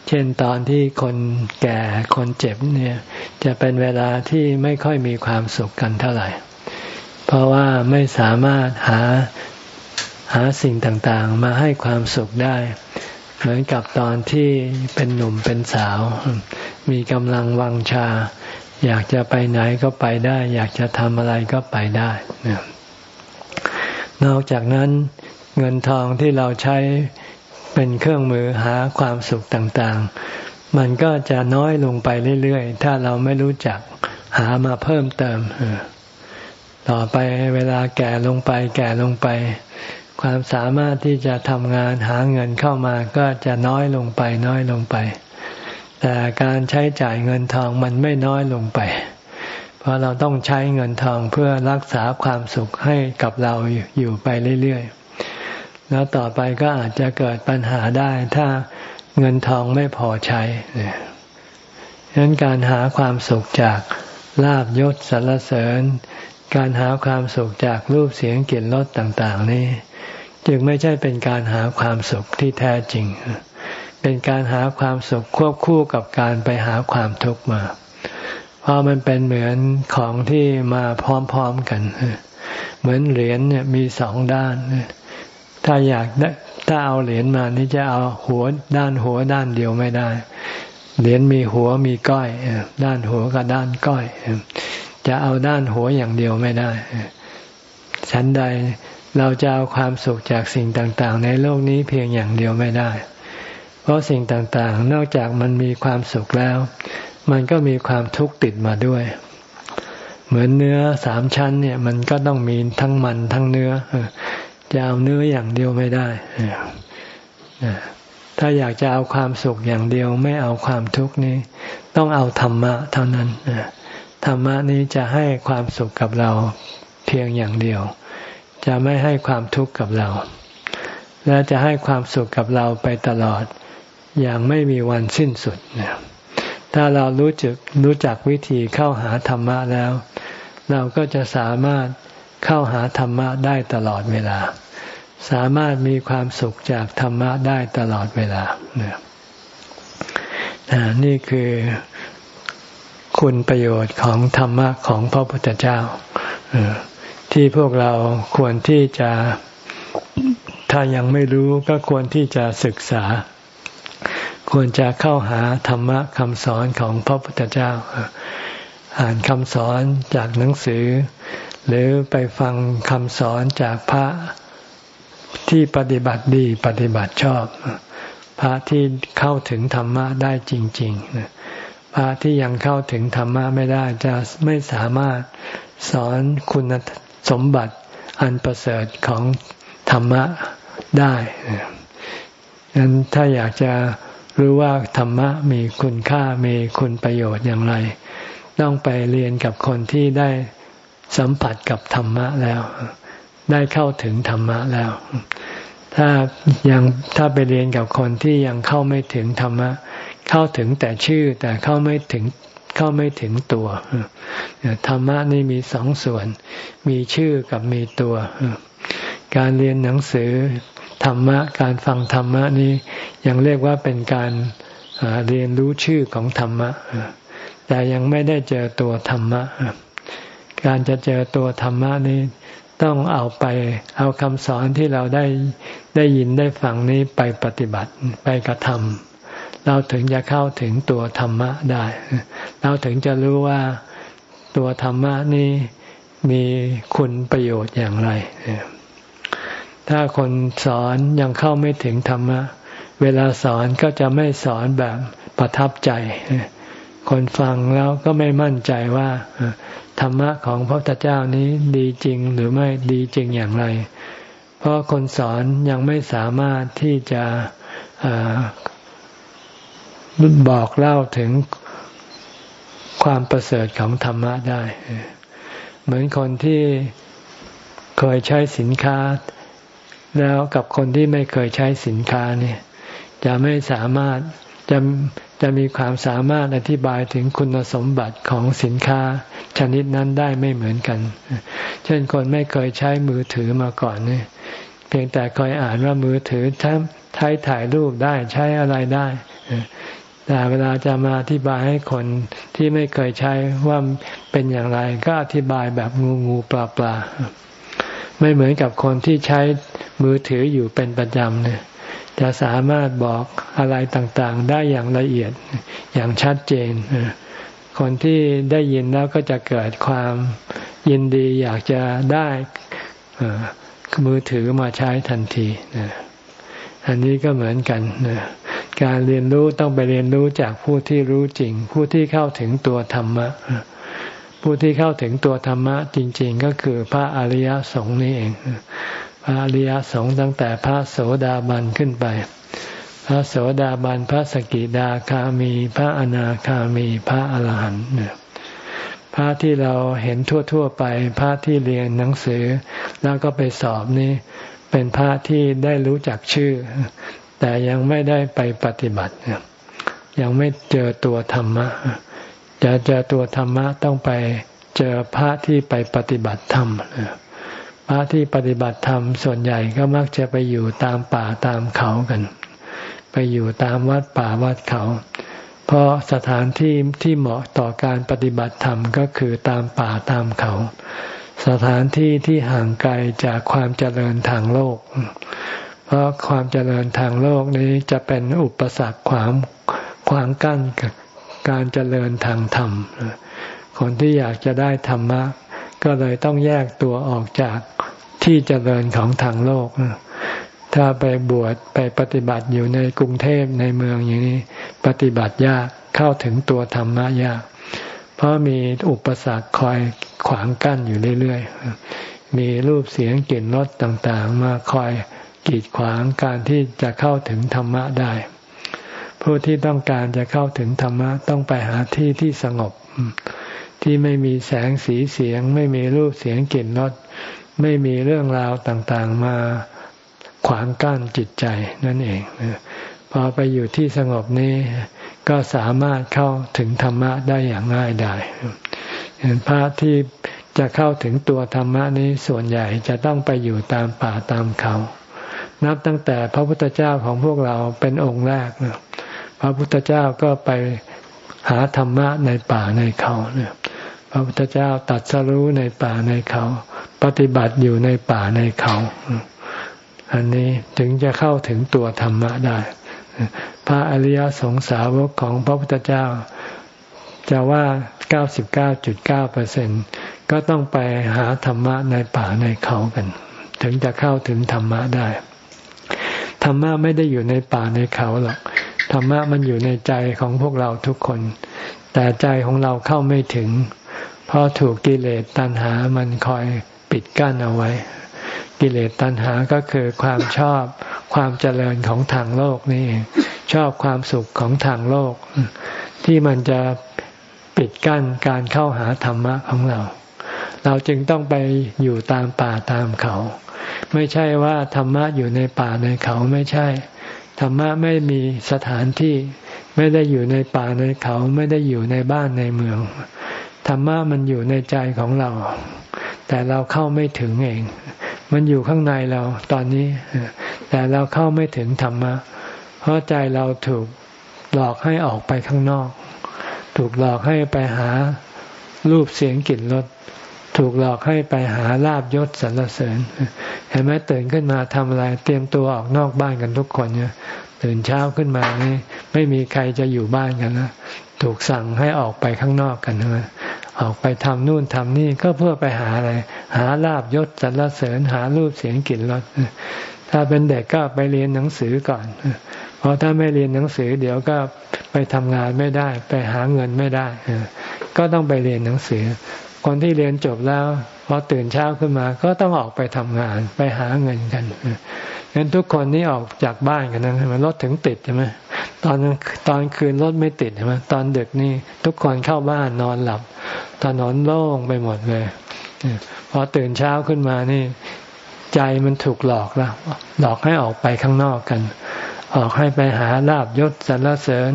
Speaker 1: เช่นตอนที่คนแก่คนเจ็บเนี่ย จะเป็นเวลาที่ไม่ค่อยมีความสุขกันเท่าไหร่ เพราะว่าไม่สามารถหาหาสิ่งต่างๆ มาให้ความสุขได้เหมือนกับตอนที่เป็นหนุ่มเป็นสาว มีกำลังวังชา อยากจะไปไหนก็ไปได้ อยากจะทำอะไรก็ไปได้นอกจากนั้นเงินทองที่เราใช้เป็นเครื่องมือหาความสุขต่างๆ มันก็จะน้อยลงไปเรื่อยๆ ถ้าเราไม่รู้จักหามาเพิ่มเติม ต่อไปเวลาแก่ลงไป แก่ลงไป ความสามารถที่จะทำงานหาเงินเข้ามาก็จะน้อยลงไปน้อยลงไป แต่การใช้จ่ายเงินทองมันไม่น้อยลงไป เพราะเราต้องใช้เงินทองเพื่อรักษาความสุขให้กับเราอยู่ไปเรื่อยๆ แล้วต่อไปก็อาจจะเกิดปัญหาได้ถ้าเงินทองไม่พอใช้ดังนั้นการหาความสุขจากลาบยศสรรเสริญ การหาความสุขจากรูปเสียงกลิ่นรสต่าง ๆ นี้ จึงไม่ใช่เป็นการหาความสุขที่แท้จริง เป็นการหาความสุขควบคู่กับการไปหาความทุกข์มา เพราะมันเป็นเหมือนของที่มาพร้อมๆกัน เหมือนเหรียญเนี่ยมีสองด้าน ถ้าอยากถ้าเอาเหรียญมานี่จะเอาหัวด้านหัวด้านเดียวไม่ได้ เหรียญมีหัวมีก้อย ด้านหัวกับด้านก้อย จะเอาด้านหัวอย่างเดียวไม่ได้ฉันใดเราจะเอาความสุขจากสิ่งต่าง ๆ ในโลกนี้เพียงอย่างเดียวไม่ได้ เพราะสิ่งต่างๆ นอกจากมันมีความสุขแล้ว มันก็มีความทุกข์ติดมาด้วย เหมือนเนื้อสามชั้นเนี่ย มันก็ต้องมีทั้งมันทั้งเนื้อจะเอาเนื้ออย่างเดียวไม่ได้ ถ้าอยากจะเอาความสุขอย่างเดียวไม่เอาความทุกข์นี้ ต้องเอาธรรมะเท่านั้นธรรมะนี้จะให้ความสุขกับเราเพียงอย่างเดียว จะไม่ให้ความทุกข์กับเรา และจะให้ความสุขกับเราไปตลอด อย่างไม่มีวันสิ้นสุดเนี่ยถ้าเรารู้จักรู้จักวิธีเข้าหาธรรมะแล้ว เราก็จะสามารถเข้าหาธรรมะได้ตลอดเวลา สามารถมีความสุขจากธรรมะได้ตลอดเวลาเนี่ยนี่คือคุณประโยชน์ของธรรมะของพระพุทธเจ้าที่พวกเราควรที่จะถ้ายังไม่รู้ก็ควรที่จะศึกษา ควรจะเข้าหาธรรมะคำสอนของพระพุทธเจ้า อ่านคำสอนจากหนังสือ หรือไปฟังคำสอนจากพระที่ปฏิบัติดีปฏิบัติชอบ พระที่เข้าถึงธรรมะได้จริงๆพระที่ยังเข้าถึงธรรมะไม่ได้จะไม่สามารถสอนคุณสมบัติอันประเสริฐของธรรมะได้ดังนั้นถ้าอยากจะ รู้ว่าธรรมะมีคุณค่ามีคุณประโยชน์อย่างไร ต้องไปเรียนกับคนที่ได้สัมผัสกับธรรมะแล้ว ได้เข้าถึงธรรมะแล้ว ถ้ายังถ้าไปเรียนกับคนที่ยังเข้าไม่ถึงธรรมะ เข้าถึงแต่ชื่อแต่เข้าไม่ถึงเข้าไม่ถึงตัวธรรมะนี่มีสองส่วน มีชื่อกับมีตัว การเรียนหนังสือ ธรรมะ การฟังธรรมะนี้ยังเรียกว่าเป็นการเรียนรู้ชื่อของธรรมะ แต่ยังไม่ได้เจอตัวธรรมะ การจะเจอตัวธรรมะนี้ต้องเอาไปเอาคำสอนที่เราได้ได้ยินได้ฟังนี้ไปปฏิบัติไปกระทำเราถึงจะเข้าถึงตัวธรรมะได้ เราถึงจะรู้ว่าตัวธรรมะนี้มีคุณประโยชน์อย่างไร ถ้าคนสอนยังเข้าไม่ถึงธรรมะ เวลาสอนก็จะไม่สอนแบบประทับใจ คนฟังแล้วก็ไม่มั่นใจว่าธรรมะของพระพุทธเจ้านี้ดีจริงหรือไม่ดีจริงอย่างไร เพราะคนสอนยังไม่สามารถที่จะบอกเล่าถึงความประเสริฐของธรรมะได้ เหมือนคนที่เคยใช้สินค้า แล้วกับคนที่ไม่เคยใช้สินค้าเนี่ย จะไม่สามารถจะจะมีความสามารถอธิบายถึงคุณสมบัติของสินค้าชนิดนั้นได้ไม่เหมือนกัน เช่นคนไม่เคยใช้มือถือมาก่อนเนี่ยเพียงแต่เคยอ่านว่ามือถือใช้ถ่ายรูปได้ใช้อะไรได้ แต่เวลาจะมาอธิบายให้คนที่ไม่เคยใช้ว่าเป็นอย่างไรก็อธิบายแบบงูงูปลาปลา ไม่เหมือนกับคนที่ใช้มือถืออยู่เป็นประจำเนี่ยจะสามารถบอกอะไรต่างๆ ได้อย่างละเอียดอย่างชัดเจน คนที่ได้ยินแล้วก็จะเกิดความยินดีอยากจะได้มือถือมาใช้ทันทีอันนี้ก็เหมือนกันการเรียนรู้ต้องไปเรียนรู้จากผู้ที่รู้จริง ผู้ที่เข้าถึงตัวธรรมะ ผู้ที่เข้าถึงตัวธรรมะจริง ๆ ก็คือพระอริยสงฆ์นี่เอง พระอริยสงฆ์ตั้งแต่พระโสดาบันขึ้นไป พระโสดาบันพระสกิดาคามี พระอนาคามีพระอรหันต์พระที่เราเห็นทั่ว ๆ ไป พระที่เรียนหนังสือ แล้วก็ไปสอบนี่เป็นพระที่ได้รู้จักชื่อ แต่ยังไม่ได้ไปปฏิบัติยังไม่เจอตัวธรรมะ จะเจอตัวธรรมะต้องไปเจอพระที่ไปปฏิบัติธรรมพระที่ปฏิบัติธรรมส่วนใหญ่ก็มักจะไปอยู่ตามป่าตามเขากัน ไปอยู่ตามวัดป่าวัดเขา เพราะสถานที่ที่เหมาะต่อการปฏิบัติธรรมก็คือตามป่าตามเขา สถานที่ที่ห่างไกลจากความเจริญทางโลก เพราะความเจริญทางโลกนี้จะเป็นอุปสรรคขวางขวางกั้น การเจริญทางธรรม คนที่อยากจะได้ธรรมะ ก็เลยต้องแยกตัวออกจากที่เจริญของทางโลก ถ้าไปบวชไปปฏิบัติอยู่ในกรุงเทพในเมืองอย่างนี้ ปฏิบัติยากเข้าถึงตัวธรรมะยาก เพราะมีอุปสรรคคอยขวางกั้นอยู่เรื่อยๆ มีรูปเสียงกลิ่นรสต่างๆ มาคอยกีดขวางการที่จะเข้าถึงธรรมะได้ ผู้ที่ต้องการจะเข้าถึงธรรมะต้องไปหาที่ที่สงบ ที่ไม่มีแสงสีเสียง ไม่มีรูปเสียงกลิ่นรสไม่มีเรื่องราวต่างๆมาขวางกั้นจิตใจนั่นเองพอไปอยู่ที่สงบนี้ก็สามารถเข้าถึงธรรมะได้อย่างง่ายไดายพระที่จะเข้าถึงตัวธรรมะนี้ส่วนใหญ่จะต้องไปอยู่ตามป่าตามเขา นับตั้งแต่พระพุทธเจ้าของพวกเราเป็นองค์แรกนะ พระพุทธเจ้าก็ไปหาธรรมะในป่าในเขาเนี่ยพระพุทธเจ้าตัดสรู้ในป่าในเขา ปฏิบัติอยู่ในป่าในเขา อันนี้ถึงจะเข้าถึงตัวธรรมะได้ พระอริยสงสาวกของพระพุทธเจ้า จะว่า 99.9เปอร์เซ็นก็ต้องไปหาธรรมะในป่าในเขากัน ถึงจะเข้าถึงธรรมะได้ ธรรมะไม่ได้อยู่ในป่าในเขาหรอก ธรรมะมันอยู่ในใจของพวกเราทุกคน แต่ใจของเราเข้าไม่ถึง เพราะถูกกิเลสตัณหามันคอยปิดกั้นเอาไว้ กิเลสตัณหาก็คือความชอบความเจริญของทางโลกนี่ชอบความสุขของทางโลก ที่มันจะปิดกั้นการเข้าหาธรรมะของเรา เราจึงต้องไปอยู่ตามป่าตามเขา ไม่ใช่ว่าธรรมะอยู่ในป่าในเขาไม่ใช่ ธรรมะไม่มีสถานที่ ไม่ได้อยู่ในป่าในเขาไม่ได้อยู่ในบ้านในเมือง ธรรมะมันอยู่ในใจของเรา แต่เราเข้าไม่ถึงเอง มันอยู่ข้างในเราตอนนี้ แต่เราเข้าไม่ถึงธรรมะ เพราะใจเราถูกหลอกให้ออกไปข้างนอก ถูกหลอกให้ไปหารูปเสียงกลิ่นรส ถูกหลอกให้ไปหาลาบยศสรรเสริญ เห็นไหมตื่นขึ้นมาทำอะไร เตรียมตัวออกนอกบ้านกันทุกคนเนี่ยตื่นเช้าขึ้นมานี่ไม่มีใครจะอยู่บ้านกันนะถูกสั่งให้ออกไปข้างนอกกันนะออกไปทำนู่นทำนี่ก็เพื่อไปหาอะไร หาลาบยศสรรเสริญ หารูปเสียงกลิ่นรสถ้าเป็นเด็กก็ไปเรียนหนังสือก่อน เพราะถ้าไม่เรียนหนังสือ เดี๋ยวก็ไปทำงานไม่ได้ ไปหาเงินไม่ได้ ก็ต้องไปเรียนหนังสือ คนที่เรียนจบแล้วพอตื่นเช้าขึ้นมา ก็ต้องออกไปทำงานไปหาเงินกันงั้นทุกคนนี่ออกจากบ้านกันนะมันรถถึงติดใช่ไหมตอนตอนคืนรถไม่ติดใช่ไหมตอนดึกนี่ทุกคนเข้าบ้านนอนหลับถนนโล่งไปหมดเลยพอตื่นเช้าขึ้นมานี่ ใจมันถูกหลอกแล้วหลอกให้ออกไปข้างนอกกัน ออกให้ไปหาลาบยศสรรเสริญ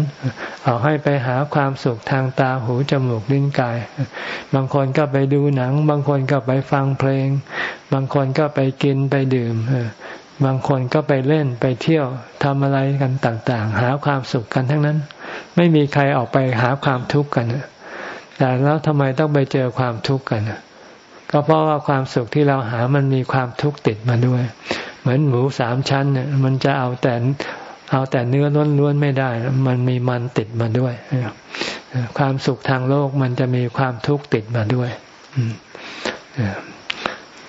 Speaker 1: ออกให้ไปหาความสุขทางตาหูจมูกลิ้นกาย บางคนก็ไปดูหนัง บางคนก็ไปฟังเพลง บางคนก็ไปกินไปดื่มบางคนก็ไปเล่นไปเที่ยวทำอะไรกันต่างๆ หาความสุขกันทั้งนั้น ไม่มีใครออกไปหาความทุกข์กันแต่แล้วทำไมต้องไปเจอความทุกข์กันก็เพราะว่าความสุขที่เราหามันมีความทุกข์ติดมาด้วย เหมือนหมูสามชั้นเนี่ยมันจะเอาแต่ เอาแต่เนื้อล้วนๆไม่ได้ มันมีมันติดมาด้วยความสุขทางโลกมันจะมีความทุกข์ติดมาด้วย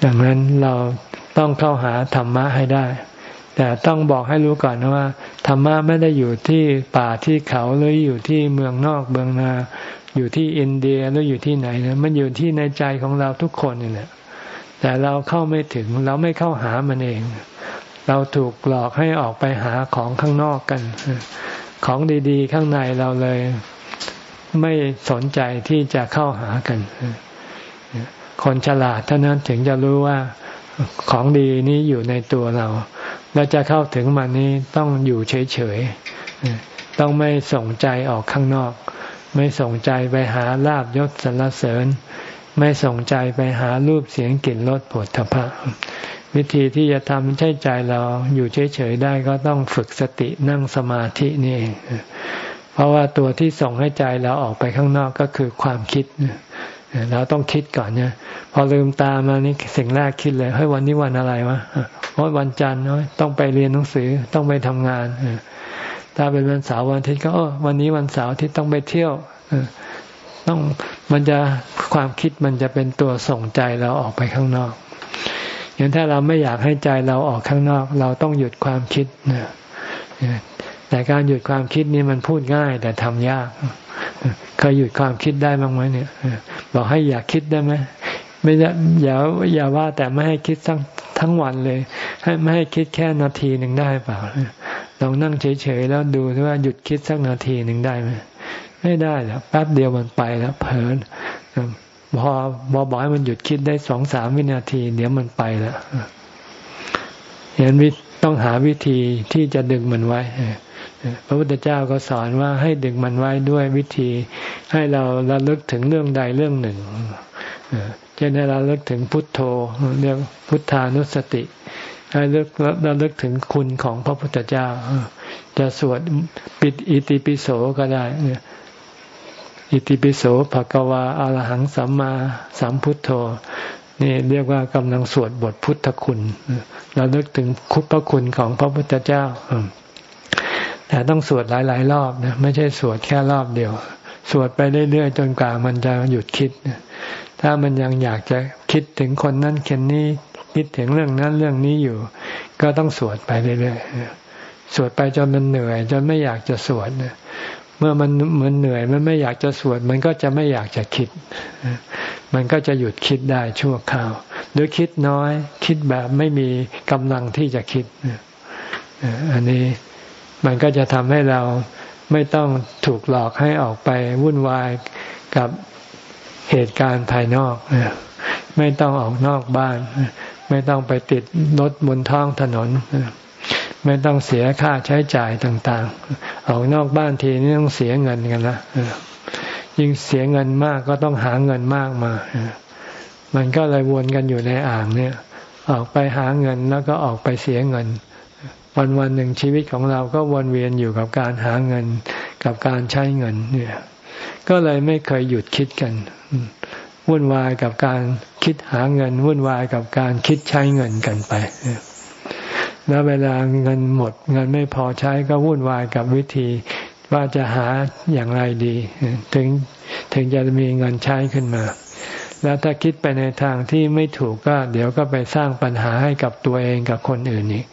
Speaker 1: ดังนั้นเราต้องเข้าหาธรรมะให้ได้ แต่ต้องบอกให้รู้ก่อนนะว่าธรรมะไม่ได้อยู่ที่ป่าที่เขาหรืออยู่ที่เมืองนอกเมืองนา อยู่ที่อินเดียหรืออยู่ที่ไหนนะมันอยู่ที่ในใจของเราทุกคนนี่แหละแต่เราเข้าไม่ถึง เราไม่เข้าหามันเอง เราถูกหลอกให้ออกไปหาของข้างนอกกัน ของดีๆ ข้างในเราเลยไม่สนใจที่จะเข้าหากัน คนฉลาดเท่านั้นถึงจะรู้ว่าของดีนี้อยู่ในตัวเราเราจะเข้าถึงมันนี้ต้องอยู่เฉยๆ ต้องไม่ส่งใจออกข้างนอก ไม่ส่งใจไปหาลาบยศสรรเสริญ ไม่ส่งใจไปหารูปเสียงกลิ่นรสผลทพะ วิธีที่จะทำให้ใจเราอยู่เฉยๆได้ก็ต้องฝึกสตินั่งสมาธินี่เองเพราะว่าตัวที่ส่งให้ใจเราออกไปข้างนอกก็คือความคิดเราต้องคิดก่อนเนี่ยพอลืมตามานี่สิ่งแรกคิดเลยเฮ้ยวันนี้วันอะไรวะเพราวันจันทร์เนาะต้องไปเรียนหนังสือต้องไปทำงานถ้าเป็นวันเสาร์วันอาทิตย์ก็วันนี้วันเสาร์ที่ต้องไปเที่ยวต้องมันจะความคิดมันจะเป็นตัวส่งใจเราออกไปข้างนอก อย่างถ้าเราไม่อยากให้ใจเราออกข้างนอก เราต้องหยุดความคิดนะแต่การหยุดความคิดนี้มันพูดง่าย แต่ทำยากเคยหยุดความคิดได้บ้างไหมเนี่ยบอกให้อย่าคิดได้ไหมไม่อย่าอย่าว่าแต่ไม่ให้คิดทั้งทั้งวันเลย ให้ไม่ให้คิดแค่นาทีหนึ่งได้เปล่าลองนั่งเฉยๆแล้วดูว่าหยุดคิดสักนาทีหนึ่งได้ไหมไม่ได้แล้วแป๊บเดียวมันไปแล้วเพลิน พอพอบอกให้มันหยุดคิดได้สองสามวินาที เดี๋ยวมันไปแล้วเห็นวิต้องหาวิธีที่จะดึงมันไว้พระพุทธเจ้าก็สอนว่าให้ดึงมันไว้ด้วยวิธี ให้เราระลึกถึงเรื่องใดเรื่องหนึ่งเช่นให้เราเลิกถึงพุทโธเรียกพุทธานุสติ ให้เลิกเราเลิกถึงคุณของพระพุทธเจ้า จะสวดปิดอิติปิโสก็ได้ อิติปิโสภะกวาอรหังสัมมาสัมพุทโธ นี่เรียกว่ากำลังสวดบทพุทธคุณเราเลิกถึงคุณพระคุณของพระพุทธเจ้าแต่ต้องสวดหลาย ๆ รอบนะไม่ใช่สวดแค่รอบเดียว สวดไปเรื่อยๆจนกว่ามันจะหยุดคิดถ้ามันยังอยากจะคิดถึงคนนั้นคนนี้คิดถึงเรื่องนั้นเรื่องนี้อยู่ ก็ต้องสวดไปเรื่อยๆสวดไปจนมันเหนื่อยจนไม่อยากจะสวด เมื่อมันมันเหนื่อยมันไม่อยากจะสวด มันก็จะไม่อยากจะคิด มันก็จะหยุดคิดได้ชั่วคราว หรือคิดน้อย คิดแบบไม่มีกำลังที่จะคิดอันนี้มันก็จะทำให้เราไม่ต้องถูกหลอกให้ออกไปวุ่นวายกับเหตุการณ์ภายนอก ไม่ต้องออกนอกบ้าน ไม่ต้องไปติดรถบนท้องถนน ไม่ต้องเสียค่าใช้จ่ายต่างๆ ออกนอกบ้านทีนี่ต้องเสียเงินกันละยิ่งเสียเงินมากก็ต้องหาเงินมากมา มันก็เลยวนกันอยู่ในอ่างเนี่ย ออกไปหาเงินแล้วก็ออกไปเสียเงิน วันวันหนึ่งชีวิตของเราก็วนเวียนอยู่กับการหาเงิน กับการใช้เงินเนี่ย ก็เลยไม่เคยหยุดคิดกันวุ่นวายกับการคิดหาเงิน วุ่นวายกับการคิดใช้เงินกันไป แล้วเวลาเงินหมด เงินไม่พอใช้ก็วุ่นวายกับวิธีว่าจะหาอย่างไรดี ถึงถึงจะมีเงินใช้ขึ้นมา แล้วถ้าคิดไปในทางที่ไม่ถูกก็ เดี๋ยวก็ไปสร้างปัญหาให้กับตัวเองกับคนอื่นอีก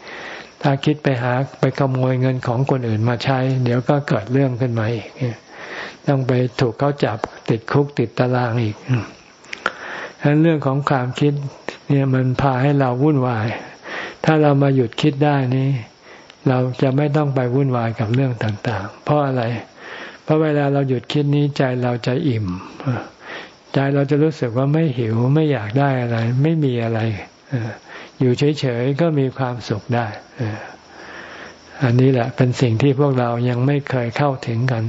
Speaker 1: ถ้าคิดไปหาไปขโมยเงินของคนอื่นมาใช้ เดี๋ยวก็เกิดเรื่องขึ้นมาอีกต้องไปถูกเขาจับติดคุกติดตารางอีกฉะนั้นเรื่องของความคิดเนี่ยมันพาให้เราวุ่นวาย ถ้าเรามาหยุดคิดได้นี่เราจะไม่ต้องไปวุ่นวายกับเรื่องต่างๆ เพราะอะไร เพราะเวลาเราหยุดคิดนี้ใจเราจะอิ่ม ใจเราจะรู้สึกว่าไม่หิวไม่อยากได้อะไร ไม่มีอะไร อยู่เฉยๆก็มีความสุขได้อันนี้แหละเป็นสิ่งที่พวกเรายังไม่เคยเข้าถึงกัน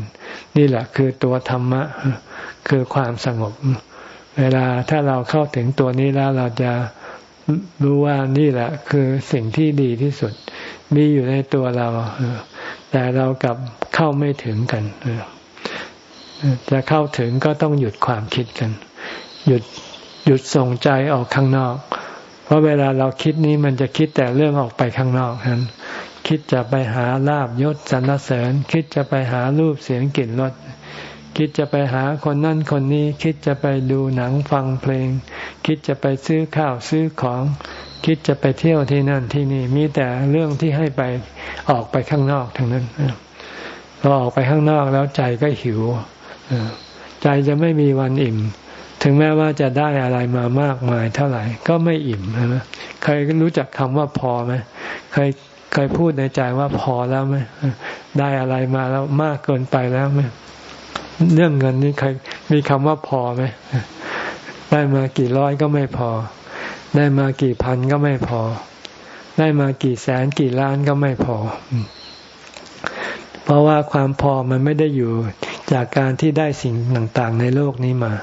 Speaker 1: นี่แหละคือตัวธรรมะ คือความสงบ เวลาถ้าเราเข้าถึงตัวนี้แล้วเราจะ รู้ว่านี่แหละ คือสิ่งที่ดีที่สุด มีอยู่ในตัวเรา แต่เรากลับเข้าไม่ถึงกัน จะเข้าถึงก็ต้องหยุดความคิดกัน หยุดหยุดส่งใจออกข้างนอก เพราะเวลาเราคิดนี้มันจะคิดแต่เรื่องออกไปข้างนอกนั้นคิดจะไปหาลาบยศสรรเสริญ คิดจะไปหารูปเสียงกลิ่นรส คิดจะไปหาคนนั่นคนนี้ คิดจะไปดูหนังฟังเพลง คิดจะไปซื้อข้าวซื้อของ คิดจะไปเที่ยวที่นั่นที่นี่ มีแต่เรื่องที่ให้ไปออกไปข้างนอกทั้งนั้นพอออกไปข้างนอกแล้วใจก็หิวใจจะไม่มีวันอิ่ม ถึงแม้ว่าจะได้อะไรมามากมายเท่าไหร่ก็ไม่อิ่มใช่ไหมเคยรู้จักคำว่าพอไหมเคยเคยพูดในใจว่าพอแล้วไหมได้อะไรมาแล้วมากเกินไปแล้วไหม เรื่องเงินนี่เคยมีคำว่าพอไหมได้มากี่ร้อยก็ไม่พอ ได้มากี่พันก็ไม่พอ ได้มากี่แสนกี่ล้านก็ไม่พอ เพราะว่าความพอมันไม่ได้อยู่จากการที่ได้สิ่งต่างๆ ในโลกนี้มา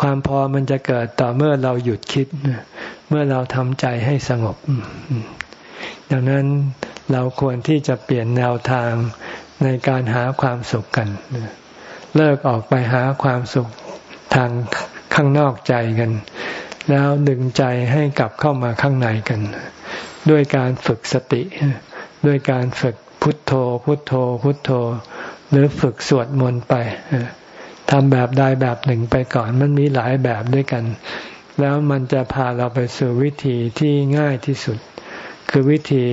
Speaker 1: ความพอมันจะเกิดต่อเมื่อเราหยุดคิด เมื่อเราทำใจให้สงบ ดังนั้นเราควรที่จะเปลี่ยนแนวทางในการหาความสุขกัน เลิกออกไปหาความสุขทางข้างนอกใจกัน แล้วดึงใจให้กลับเข้ามาข้างในกัน ด้วยการฝึกสติ ด้วยการฝึกพุทโธ พุทโธ พุทโธ หรือฝึกสวดมนต์ไปทำแบบใดแบบหนึ่งไปก่อนมันมีหลายแบบด้วยกัน แล้วมันจะพาเราไปสู่วิธีที่ง่ายที่สุด คือวิธี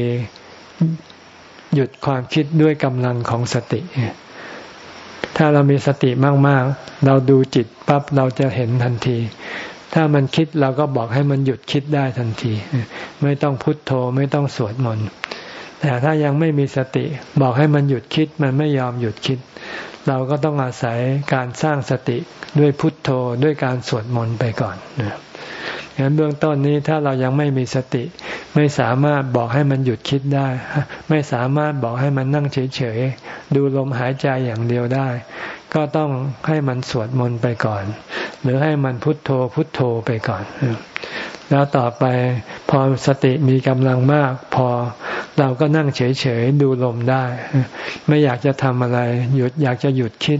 Speaker 1: หยุดความคิดด้วยกำลังของสติ ถ้าเรามีสติมากๆ เราดูจิตปั๊บเราจะเห็นทันที ถ้ามันคิดเราก็บอกให้มันหยุดคิดได้ทันที ไม่ต้องพุทโธไม่ต้องสวดมนต์แต่ถ้ายังไม่มีสติบอกให้มันหยุดคิดมันไม่ยอมหยุดคิด เราก็ต้องอาศัยการสร้างสติด้วยพุทโธด้วยการสวดมนต์ไปก่อนนะ ฉะนั้นเบื้องต้นนี้ถ้าเรายังไม่มีสติ ไม่สามารถบอกให้มันหยุดคิดได้ ไม่สามารถบอกให้มันนั่งเฉยๆดูลมหายใจอย่างเดียวได้ ก็ต้องให้มันสวดมนต์ไปก่อน หรือให้มันพุทโธพุทโธไปก่อน แล้วต่อไปพอสติมีกำลังมาก พอเราก็นั่งเฉยๆดูลมได้ ไม่อยากจะทำอะไร หยุดอยากจะหยุดคิด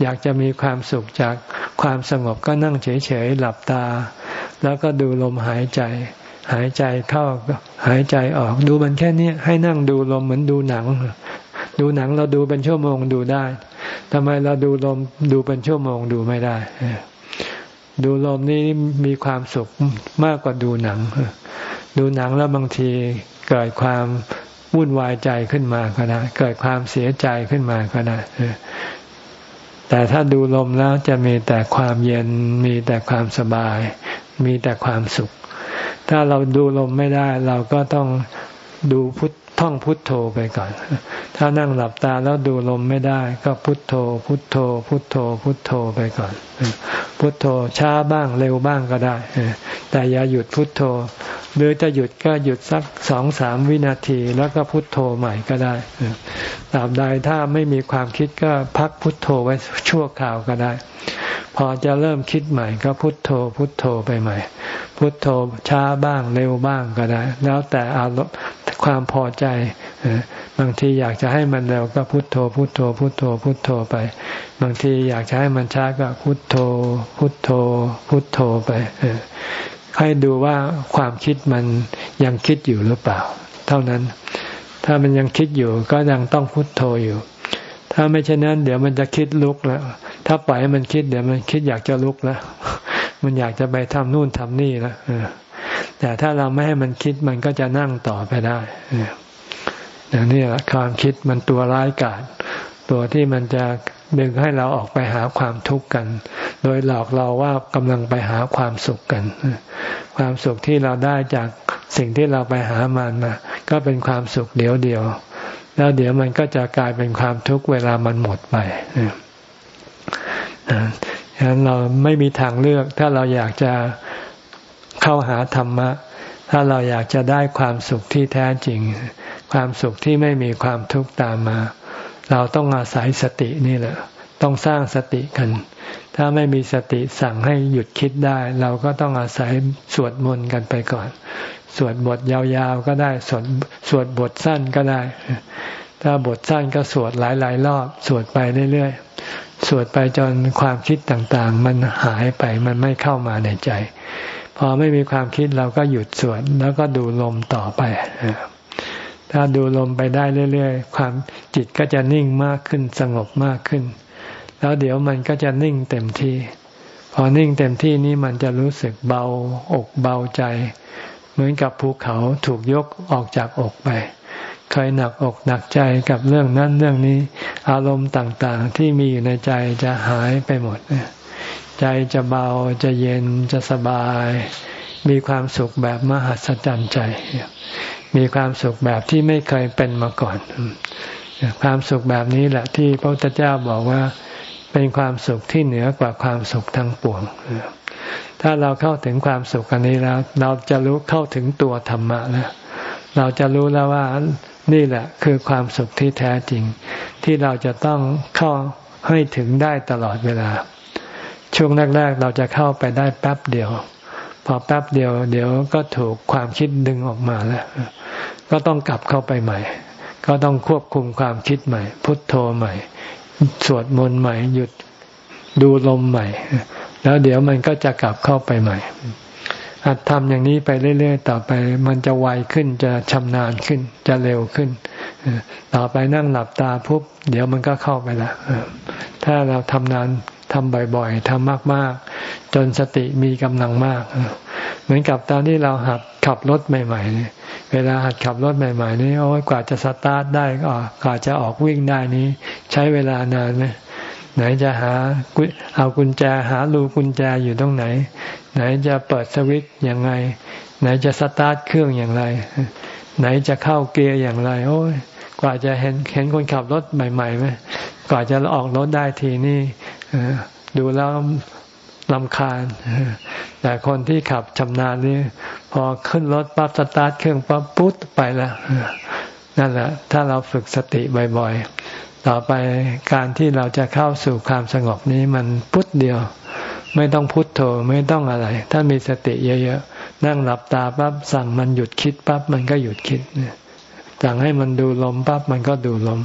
Speaker 1: อยากจะมีความสุขจากความสงบก็นั่งเฉยๆหลับตา แล้วก็ดูลมหายใจ หายใจเข้าหายใจออกดูมันแค่นี้ให้นั่งดูลมเหมือนดูหนัง ดูหนังเราดูเป็นชั่วโมงดูได้ทำไมเราดูลมดูเป็นชั่วโมงดูไม่ได้ ดูลมนี่มีความสุขมากกว่าดูหนัง ดูหนังแล้วบางทีเกิดความวุ่นวายใจขึ้นมาก็ได้ เกิดความเสียใจขึ้นมาก็ได้ แต่ถ้าดูลมแล้วจะมีแต่ความเย็น มีแต่ความสบาย มีแต่ความสุข ถ้าเราดูลมไม่ได้ เราก็ต้องดูพุทท่องพุทโธไปก่อน ถ้านั่งหลับตาแล้วดูลมไม่ได้ ก็พุทโธ พุทโธ พุทโธ พุทโธไปก่อน พุทโธช้าบ้างเร็วบ้างก็ได้ แต่อย่าหยุดพุทโธ หรือจะหยุดก็หยุดสักสองสามวินาที แล้วก็พุทโธใหม่ก็ได้ตาบใดถ้าไม่มีความคิดก็พักพุทโธไว้ชั่วคราวก็ได้ พอจะเริ่มคิดใหม่ก็พุทโธ พุทโธไปใหม่ พุทโธช้าบ้างเร็วบ้างก็ได้ แล้วแต่อารมณ์ความพอใจบางทีอยากจะให้มันเร็วก็พุทโธ พุทโธ พุทโธ พุทโธไป บางทีอยากจะให้มันช้าก็พุทโธ พุทโธ พุทโธไป ให้ดูว่าความคิดมันยังคิดอยู่หรือเปล่า เท่านั้น ถ้ามันยังคิดอยู่ก็ยังต้องพุทโธอยู่ ถ้าไม่เช่นนั้น เดี๋ยวมันจะคิดลุกแล้ว ถ้าปล่อยให้มันคิดเดี๋ยวมันคิดอยากจะลุกแล้ว มันอยากจะไปทำนู่นทำนี่แล้วแต่ถ้าเราไม่ให้มันคิดมันก็จะนั่งต่อไปได้อย่างนี้แหละความคิดมันตัวร้ายกาจ ตัวที่มันจะดึงให้เราออกไปหาความทุกข์กัน โดยหลอกเราว่ากำลังไปหาความสุขกัน ความสุขที่เราได้จากสิ่งที่เราไปหามันมาก็เป็นความสุขเดียวเดียว แล้วเดี๋ยวมันก็จะกลายเป็นความทุกข์เวลามันหมดไปฉะนั้นเราไม่มีทางเลือก ถ้าเราอยากจะเข้าหาธรรมะ ถ้าเราอยากจะได้ความสุขที่แท้จริง ความสุขที่ไม่มีความทุกข์ตามมา เราต้องอาศัยสตินี่แหละ ต้องสร้างสติกัน ถ้าไม่มีสติสั่งให้หยุดคิดได้ เราก็ต้องอาศัยสวดมนต์กันไปก่อน สวดบทยาวๆก็ได้ สวดสวดบทสั้นก็ได้ ถ้าบทสั้นก็สวดหลายๆรอบ สวดไปเรื่อยๆ สวดไปจนความคิดต่างๆ มันหายไป มันไม่เข้ามาในใจพพอไม่มีความคิดเราก็หยุดสวดแล้วก็ดูลมต่อไป ถ้าดูลมไปได้เรื่อยๆ ความจิตก็จะนิ่งมากขึ้นสงบมากขึ้น แล้วเดี๋ยวมันก็จะนิ่งเต็มที่ พอนิ่งเต็มที่นี้มันจะรู้สึกเบาอกเบาใจ เหมือนกับภูเขาถูกยกออกจากอกไป เคยหนักอกหนักใจกับเรื่องนั้นเรื่องนี้ อารมณ์ต่างๆ ที่มีอยู่ในใจจะหายไปหมด ใจจะเบาจะเย็นจะสบาย มีความสุขแบบมหัศจรรย์ใจ มีความสุขแบบที่ไม่เคยเป็นมาก่อน ความสุขแบบนี้แหละที่พระพุทธเจ้าบอกว่าเป็นความสุขที่เหนือกว่าความสุขทั้งปวง ถ้าเราเข้าถึงความสุขอันนี้แล้ว เราจะรู้เข้าถึงตัวธรรมะแล้วเราจะรู้แล้วว่านี่แหละคือความสุขที่แท้จริง ที่เราจะต้องเข้าให้ถึงได้ตลอดเวลา ช่วงแรก ๆ เราจะเข้าไปได้แป๊บเดียว พอแป๊บเดียวเดี๋ยวก็ถูกความคิดดึงออกมาแล้ว ก็ต้องกลับเข้าไปใหม่ ก็ต้องควบคุมความคิดใหม่ พุทโธใหม่ สวดมนต์ใหม่หยุดดูลมใหม่ แล้วเดี๋ยวมันก็จะกลับเข้าไปใหม่หัดทำอย่างนี้ไปเรื่อย ๆ ต่อไปมันจะไวขึ้นจะชำนาญขึ้น จะเร็วขึ้น ต่อไปนั่งหลับตาปุ๊บเดี๋ยวมันก็เข้าไปละถ้าเราทำนาน ทำบ่อยๆทำมากๆ จนสติมีกำลังมาก เหมือนกับตอนที่เราหัดขับรถใหม่ๆนี่เวลาหัดขับรถใหม่ ๆ นี่โอ้ยกว่าจะสตาร์ทได้ก็กว่าจะออกวิ่งได้นี้ ใช้เวลานานไหมไหนจะหาเอากุญแจหารูกุญแจอยู่ตรงไหน ไหนจะเปิดสวิตช์อย่างไรไหนจะสตาร์ทเครื่องอย่างไร ไหนจะเข้าเกียร์อย่างไร โอ้ยกว่าจะเห็นเห็นคนขับรถใหม่ๆไหมกว่าจะออกรถได้ทีนี่ ดูแล้วลำคาญ แต่คนที่ขับชำนาญนี่พอขึ้นรถปั๊บสตาร์ทเครื่องปั๊บปุ๊บไปแล้วนั่นแหละ ถ้าเราฝึกสติบ่อยๆ ต่อไปการที่เราจะเข้าสู่ความสงบนี้มันพุทเดียว ไม่ต้องพุทโธไม่ต้องอะไร ถ้ามีสติเยอะๆ นั่งหลับตาปั๊บสั่งมันหยุดคิดปั๊บมันก็หยุดคิดสั่งให้มันดูลมปั๊บมันก็ดูลม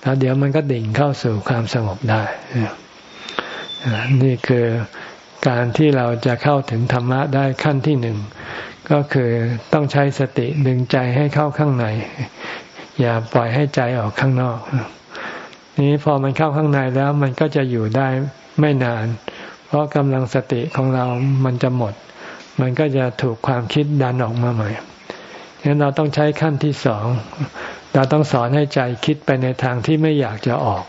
Speaker 1: แล้วเดี๋ยวมันก็ดิ่งเข้าสู่ความสงบได้ นี่คือการที่เราจะเข้าถึงธรรมะได้ขั้นที่หนึ่ง ก็คือต้องใช้สติดึงใจให้เข้าข้างใน อย่าปล่อยให้ใจออกข้างนอก นี้พอมันเข้าข้างในแล้วมันก็จะอยู่ได้ไม่นาน เพราะกำลังสติของเรามันจะหมด มันก็จะถูกความคิดดันออกมาใหม่ฉะนั้นเราต้องใช้ขั้นที่สอง เราต้องสอนให้ใจคิดไปในทางที่ไม่อยากจะออก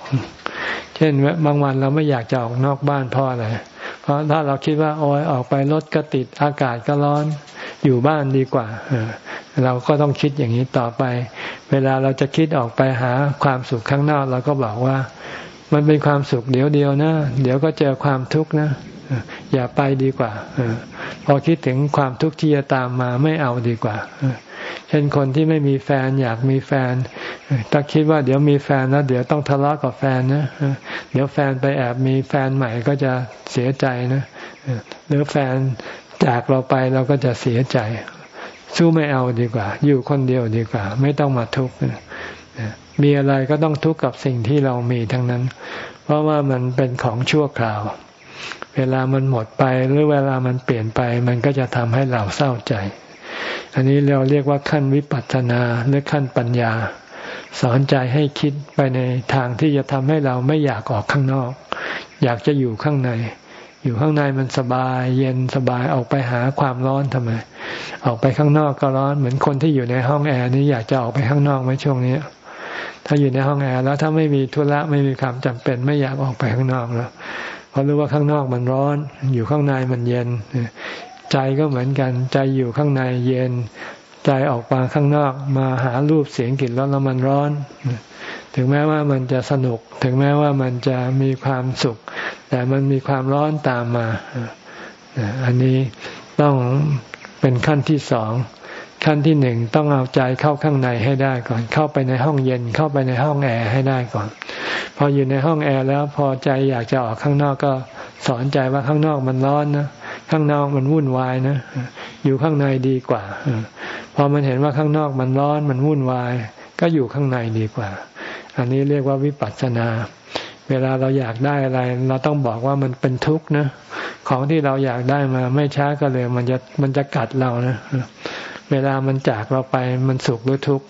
Speaker 1: เช่นบางวันเราไม่อยากจะออกนอกบ้านเพราะอะไร เพราะถ้าเราคิดว่าโอ้ยออกไปรถก็ติดอากาศก็ร้อนอยู่บ้านดีกว่าเราก็ต้องคิดอย่างนี้ต่อไป เวลาเราจะคิดออกไปหาความสุขข้างนอกเราก็บอกว่า มันเป็นความสุขเดี๋ยวเดียวนะ เดี๋ยวก็เจอความทุกข์นะอย่าไปดีกว่าพอคิดถึงความทุกข์ที่จะตามมาไม่เอาดีกว่าเช่นคนที่ไม่มีแฟนอยากมีแฟน ถ้าคิดว่าเดี๋ยวมีแฟนแล้วเดี๋ยวต้องทะเลาะกับแฟนนะเดี๋ยวแฟนไปแอบมีแฟนใหม่ก็จะเสียใจนะหรือแฟนจากเราไปเราก็จะเสียใจ สู้ไม่เอาดีกว่า อยู่คนเดียวดีกว่า ไม่ต้องมาทุกข์มีอะไรก็ต้องทุกข์กับสิ่งที่เรามีทั้งนั้น เพราะว่ามันเป็นของชั่วคราว เวลามันหมดไปหรือเวลามันเปลี่ยนไป มันก็จะทำให้เราเศร้าใจ อันนี้เราเรียกว่าขั้นวิปัสสนาหรือขั้นปัญญา สอนใจให้คิดไปในทางที่จะทำให้เราไม่อยากออกข้างนอก อยากจะอยู่ข้างใน อยู่ข้างในมันสบาย เย็นสบายออกไปหาความร้อนทำไม ออกไปข้างนอกก็ร้อนเหมือนคนที่อยู่ในห้องแอร์นี่อยากจะออกไปข้างนอกไหมช่วงนี้ถ้าอยู่ในห้องแอร์แล้วถ้าไม่มีธุระไม่มีความจำเป็นไม่อยากออกไปข้างนอกแล้วเพราะรู้ว่าข้างนอกมันร้อน อยู่ข้างในมันเย็น ใจก็เหมือนกัน ใจอยู่ข้างในเย็น ใจออกมาข้างนอกมาหารูปเสียงกลิ่นรสแล้วมันร้อน ถึงแม้ว่ามันจะสนุก ถึงแม้ว่ามันจะมีความสุข แต่มันมีความร้อนตามมา อันนี้ต้องเป็นขั้นที่สองขั้นที่หนึ่งต้องเอาใจเข้าข้างในให้ได้ก่อน เข้าไปในห้องเย็นเข้าไปในห้องแอร์ให้ได้ก่อน พออยู่ในห้องแอร์แล้วพอใจอยากจะออกข้างนอกก็สอนใจว่าข้างนอกมันร้อนนะ ข้างนอกมันวุ่นวายนะ อยู่ข้างในดีกว่า พอมันเห็นว่าข้างนอกมันร้อนมันวุ่นวาย ก็อยู่ข้างในดีกว่า อันนี้เรียกว่าวิปัสสนา เวลาเราอยากได้อะไร เราต้องบอกว่ามันเป็นทุกข์นะ ของที่เราอยากได้มา ไม่ช้าก็เลยมันจะมันจะกัดเรานะ เวลามันจากเราไปมันสุขหรือทุกข์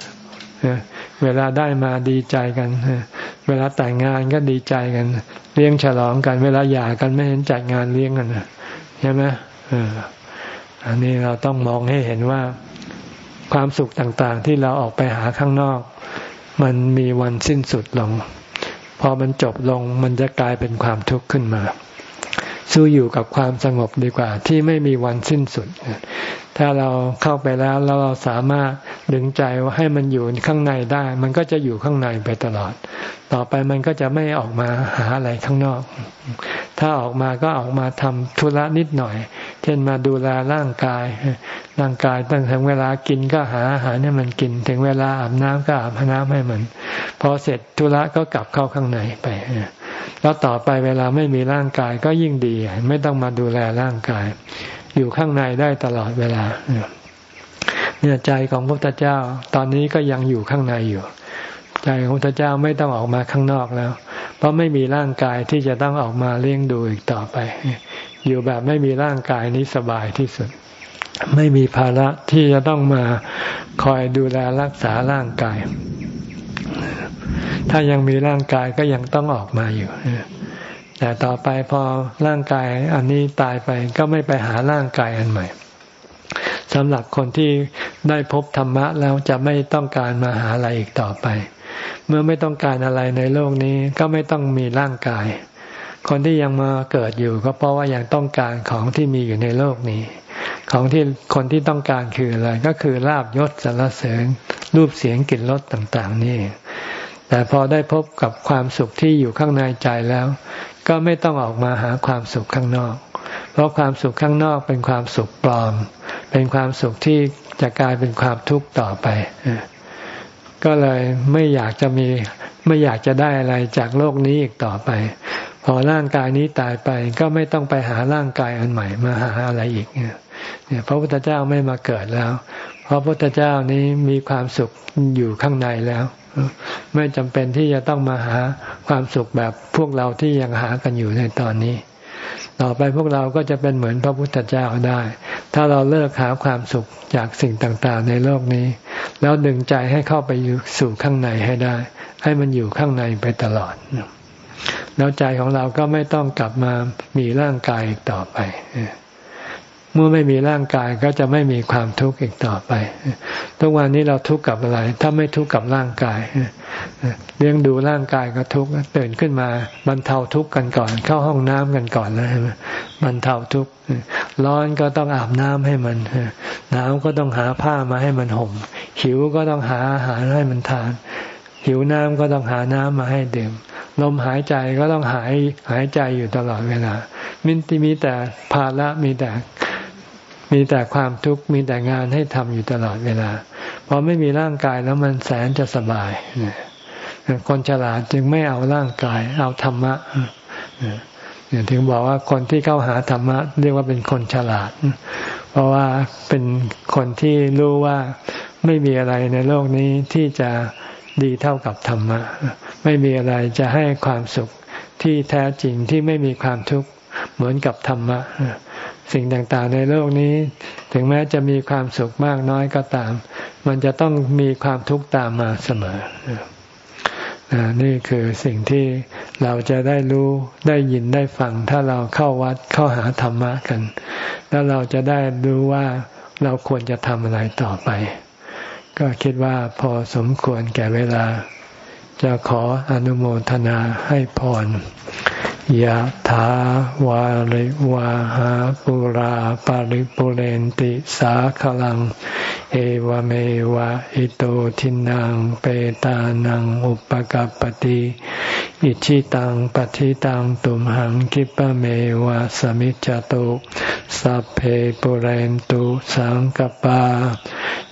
Speaker 1: เวลาได้มาดีใจกัน เวลาแต่งงานก็ดีใจกัน เลี้ยงฉลองกัน เวลาหย่ากันไม่เห็นจัดงานเลี้ยงกัน ช่ไหมอันนี้เราต้องมองให้เห็นว่าความสุขต่างๆ ที่เราออกไปหาข้างนอก มันมีวันสิ้นสุดลง พอมันจบลงมันจะกลายเป็นความทุกข์ขึ้นมา สู้อยู่กับความสงบดีกว่า ที่ไม่มีวันสิ้นสุด ถ้าเราเข้าไปแล้วแล้วเราสามารถดึงใจว่าให้มันอยู่ข้างในได้ มันก็จะอยู่ข้างในไปตลอด ต่อไปมันก็จะไม่ออกมาหาอะไรข้างนอก ถ้าออกมาก็ออกมาทำธุระนิดหน่อย เช่นมาดูแลร่างกาย ร่างกายตั้งถึงเวลากินก็หาอาหารให้มันกิน ถึงเวลาอาบน้ำก็อาบน้ำให้มัน พอเสร็จธุระก็กลับเข้าข้างในไป แล้วต่อไปเวลาไม่มีร่างกายก็ยิ่งดี ไม่ต้องมาดูแลร่างกาย อยู่ข้างในได้ตลอดเวลาเนี่ยใจของพระพุทธเจ้า ตอนนี้ก็ยังอยู่ข้างในอยู่ ใจของพระพุทธเจ้าไม่ต้องออกมาข้างนอกแล้ว เพราะไม่มีร่างกายที่จะต้องออกมาเลี้ยงดูอีกต่อไป อยู่แบบไม่มีร่างกายนี้สบายที่สุด ไม่มีภาระที่จะต้องมาคอยดูแลรักษาร่างกาย ถ้ายังมีร่างกายก็ยังต้องออกมาอยู่แต่ต่อไปพอร่างกายอันนี้ตายไปก็ไม่ไปหาร่างกายอันใหม่สำหรับคนที่ได้พบธรรมะแล้วจะไม่ต้องการมาหาอะไรอีกต่อไป เมื่อไม่ต้องการอะไรในโลกนี้ก็ไม่ต้องมีร่างกาย คนที่ยังมาเกิดอยู่ก็เพราะว่ายังต้องการของที่มีอยู่ในโลกนี้ ของที่คนที่ต้องการคืออะไรก็คือลาบยศสรรเสริญรูปเสียงกลิ่นรสต่าง ๆ นี่ แต่พอได้พบกับความสุขที่อยู่ข้างในใจแล้ว ก็ไม่ต้องออกมาหาความสุขข้างนอก เพราะความสุขข้างนอกเป็นความสุขปลอม เป็นความสุขที่จะกลายเป็นความทุกข์ต่อไป ก็เลยไม่อยากจะมีไม่อยากจะได้อะไรจากโลกนี้อีกต่อไป พอร่างกายนี้ตายไปก็ไม่ต้องไปหาร่างกายอันใหม่มาหาอะไรอีกเนี่ยพระพุทธเจ้าไม่มาเกิดแล้ว เพราะพระพุทธเจ้านี้มีความสุขอยู่ข้างในแล้ว ไม่จำเป็นที่จะต้องมาหาความสุขแบบพวกเราที่ยังหากันอยู่ในตอนนี้ ต่อไปพวกเราก็จะเป็นเหมือนพระพุทธเจ้าได้ ถ้าเราเลิกหาความสุขจากสิ่งต่างๆ ในโลกนี้ แล้วดึงใจให้เข้าไปอยู่สู่ข้างในให้ได้ ให้มันอยู่ข้างในไปตลอดแล้วใจของเราก็ไม่ต้องกลับมามีร่างกายอีกต่อไป เมื่อไม่มีร่างกายก็จะไม่มีความทุกข์อีกต่อไป ทุกวันนี้เราทุกข์กับอะไร ถ้าไม่ทุกข์กับร่างกาย เลี้ยงดูร่างกายก็ทุกข์ตื่นขึ้นมาบรรเทาทุกข์กันก่อน เข้าห้องน้ำกันก่อนแล้วใช่ไหมบรรเทาทุกข์ร้อนก็ต้องอาบน้ำให้มันหนาวก็ต้องหาผ้ามาให้มันห่ม หิวก็ต้องหาอาหารให้มันทาน หิวน้ำก็ต้องหาน้ำมาให้ดื่มลมหายใจก็ต้องหายหายใจอยู่ตลอดเวลามินติมีแต่ภาระมีแต่ มีแต่ความทุกข์มีแต่งานให้ทำอยู่ตลอดเวลาพอไม่มีร่างกายแล้วมันแสนจะสบายคนฉลาดจึงไม่เอาร่างกาย เอาธรรมะถึงบอกว่าคนที่เข้าหาธรรมะ เรียกว่าเป็นคนฉลาด เพราะว่าเป็นคนที่รู้ว่าไม่มีอะไรในโลกนี้ที่จะดีเท่ากับธรรมะ ไม่มีอะไรจะให้ความสุขที่แท้จริงที่ไม่มีความทุกข์เหมือนกับธรรมะ สิ่งต่างๆ ในโลกนี้ ถึงแม้จะมีความสุขมากน้อยก็ตาม มันจะต้องมีความทุกข์ตามมาเสมอนี่คือสิ่งที่เราจะได้รู้ได้ยินได้ฟัง ถ้าเราเข้าวัดเข้าหาธรรมะกัน แล้วเราจะได้รู้ว่าเราควรจะทำอะไรต่อไป ก็คิดว่าพอสมควรแก่เวลา จะขออนุโมทนาให้พร ยะถาวาริวาหาปุราปาริปุเรนติสาขลัง เอวเมวะอิโตทินังเปตานังอุปกัปติอิชิตังปฏิตังตุมหังคิปะเมวะสมิจจตุสัพเพปุเรนตุสังกปา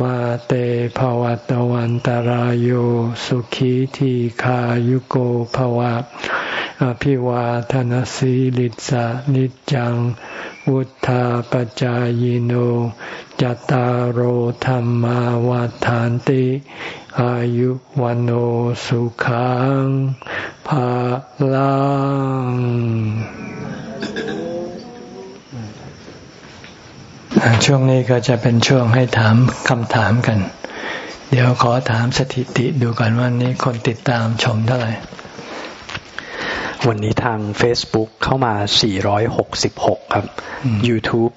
Speaker 1: มาเตภวัตวันตารโยสุขีทีขายุโกภวะ อภิวาทนสีลิสานิจัง วุธาปจายโน จตารโหธรรมาวาทานติ อายุวันโอสุขังภาลัง ช่วงนี้ก็จะเป็นช่วงให้ถามคำถามกัน เดี๋ยวขอถามสถิติดูก่อนว่านี้คนติดตามชมเท่าไหร่
Speaker 2: วันนี้ทาง Facebook เข้ามา 466 ครับ YouTube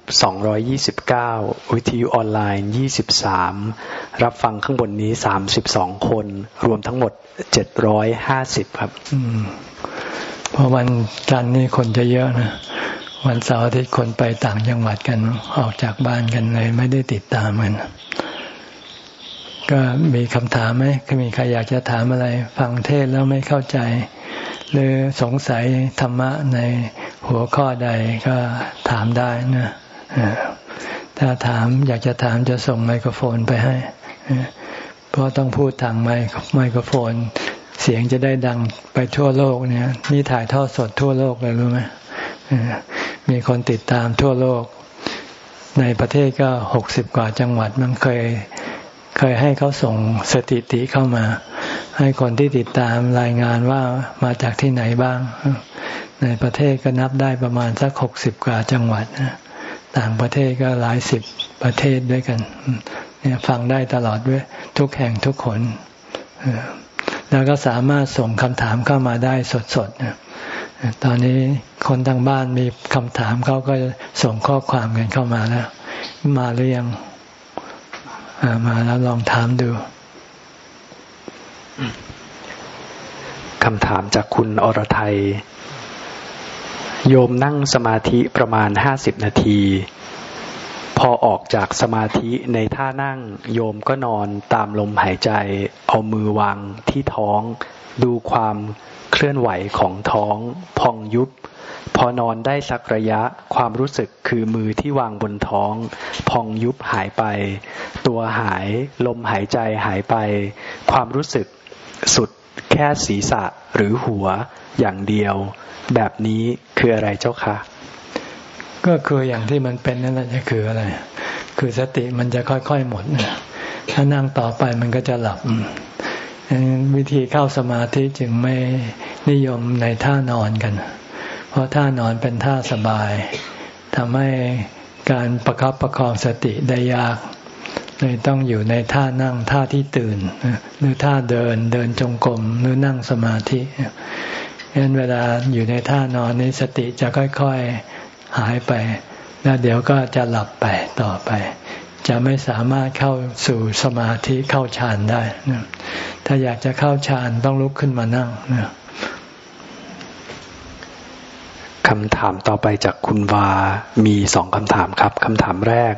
Speaker 2: 229 วิทยุออนไลน์ 23 รับฟังข้างบนนี้ 32 คน รวมทั้งหมด 750 ครับ
Speaker 1: เพราะวันจันทร์นี่คนจะเยอะนะ วันเสาร์อาทิตย์คนไปต่างจังหวัดกันออกจากบ้านกันเลย ไม่ได้ติดตามกันก็มีคำถามไหมมีใครอยากจะถามอะไร ฟังเทศแล้วไม่เข้าใจ หรือสงสัยธรรมะในหัวข้อใดก็ถามได้นะถ้าถามอยากจะถามจะส่งไมโครโฟนไปให้เพราะต้องพูดทางไมไมโครโฟน เสียงจะได้ดังไปทั่วโลกเนี่ยนี่ถ่ายทอดสดทั่วโลกเลยรู้ไหม มีคนติดตามทั่วโลก ในประเทศก็หกสิบกว่าจังหวัดมันเคยเคยให้เขาส่งสถิติเข้ามา ให้คนที่ติดตามรายงานว่ามาจากที่ไหนบ้าง ในประเทศก็นับได้ประมาณสักหกสิบกว่าจังหวัดต่างประเทศก็หลายสิบประเทศด้วยกันเนี่ยฟังได้ตลอดด้วยทุกแห่งทุกคนแล้วก็สามารถส่งคำถามเข้ามาได้สดๆ ตอนนี้คนทางบ้านมีคำถามเขาก็ส่งข้อความกันเข้ามาแล้ว มาหรือยังมาแล้วลองถามดู
Speaker 2: คำถามจากคุณอรไทย โยมนั่งสมาธิประมาณห้าสิบนาที พอออกจากสมาธิในท่านั่ง โยมก็นอนตามลมหายใจ เอามือวางที่ท้อง ดูความ เคลื่อนไหวของท้อง พองยุบ พอนอนได้สักระยะ ความรู้สึกคือมือที่วางบนท้อง พองยุบหายไป ตัวหาย ลมหายใจหายไป ความรู้สึกสุดแค่ศีรษะหรือหัวอย่างเดียว แบบนี้คืออะไรเจ้าคะ
Speaker 1: ก็คืออย่างที่มันเป็นนั่นแหละจะคืออะไร คือสติมันจะค่อยๆหมดถ้านั่งต่อไปมันก็จะหลับ วิธีเข้าสมาธิจึงไม่นิยมในท่านอนกัน เพราะท่านอนเป็นท่าสบายทำให้การประครับประคองสติได้ยากเลยต้องอยู่ในท่านั่งท่าที่ตื่นหรือท่าเดินเดินจงกรมหรือนั่งสมาธิฉะนั้นเวลาอยู่ในท่านอนนี้สติจะค่อยๆหายไป แล้วเดี๋ยวก็จะหลับไปต่อไป จะไม่สามารถเข้าสู่สมาธิเข้าฌานได้ถ้าอยากจะเข้าฌานต้องลุกขึ้นมานั่ง
Speaker 2: คำถามต่อไปจากคุณวา มีสองคำถามครับคำถามแรก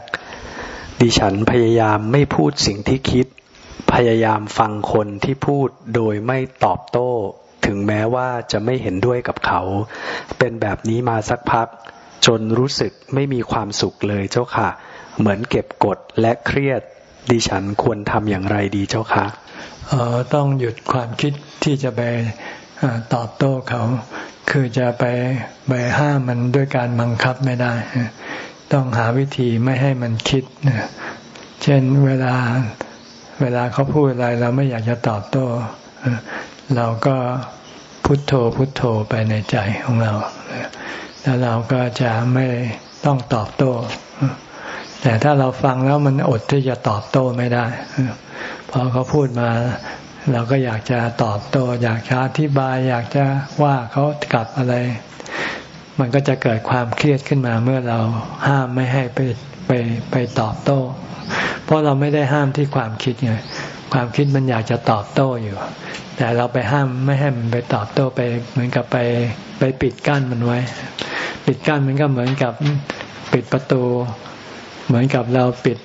Speaker 2: ดิฉันพยายามไม่พูดสิ่งที่คิด พยายามฟังคนที่พูดโดยไม่ตอบโต้ ถึงแม้ว่าจะไม่เห็นด้วยกับเขา เป็นแบบนี้มาสักพัก จนรู้สึกไม่มีความสุขเลยเจ้าค่ะ เหมือนเก็บกดและเครียดดิฉันควรทำอย่างไรดีเจ้าคะ
Speaker 1: ออต้องหยุดความคิดที่จะไปตอบโต้เขา คือจะไปไปห้ามมันด้วยการบังคับไม่ได้ ต้องหาวิธีไม่ให้มันคิด เช่นเวลาเวลาเขาพูดอะไรเราไม่อยากจะตอบโต้ เราก็พุทโธพุทโธไปในใจของเรา แล้วเราก็จะไม่ต้องตอบโต้ แต่ถ้าเราฟังแล้วมันอดที่จะตอบโต้ไม่ได้พอเขาพูดมา เราก็อยากจะตอบโต้อยากจะอธิบาย อยากจะว่าเขากลับอะไร มันก็จะเกิดความเครียดขึ้นมาเมื่อเราห้ามไม่ให้ไปไปไปตอบโต้ เพราะเราไม่ได้ห้ามที่ความคิดไงความคิดมันอยากจะตอบโต้อยู่ แต่เราไปห้ามไม่ให้มันไปตอบโต้ไป เหมือนกับไปไปปิดกั้นมันไว้ ปิดกั้นมันก็เหมือนกับปิดประตู เหมือนกับเราปิด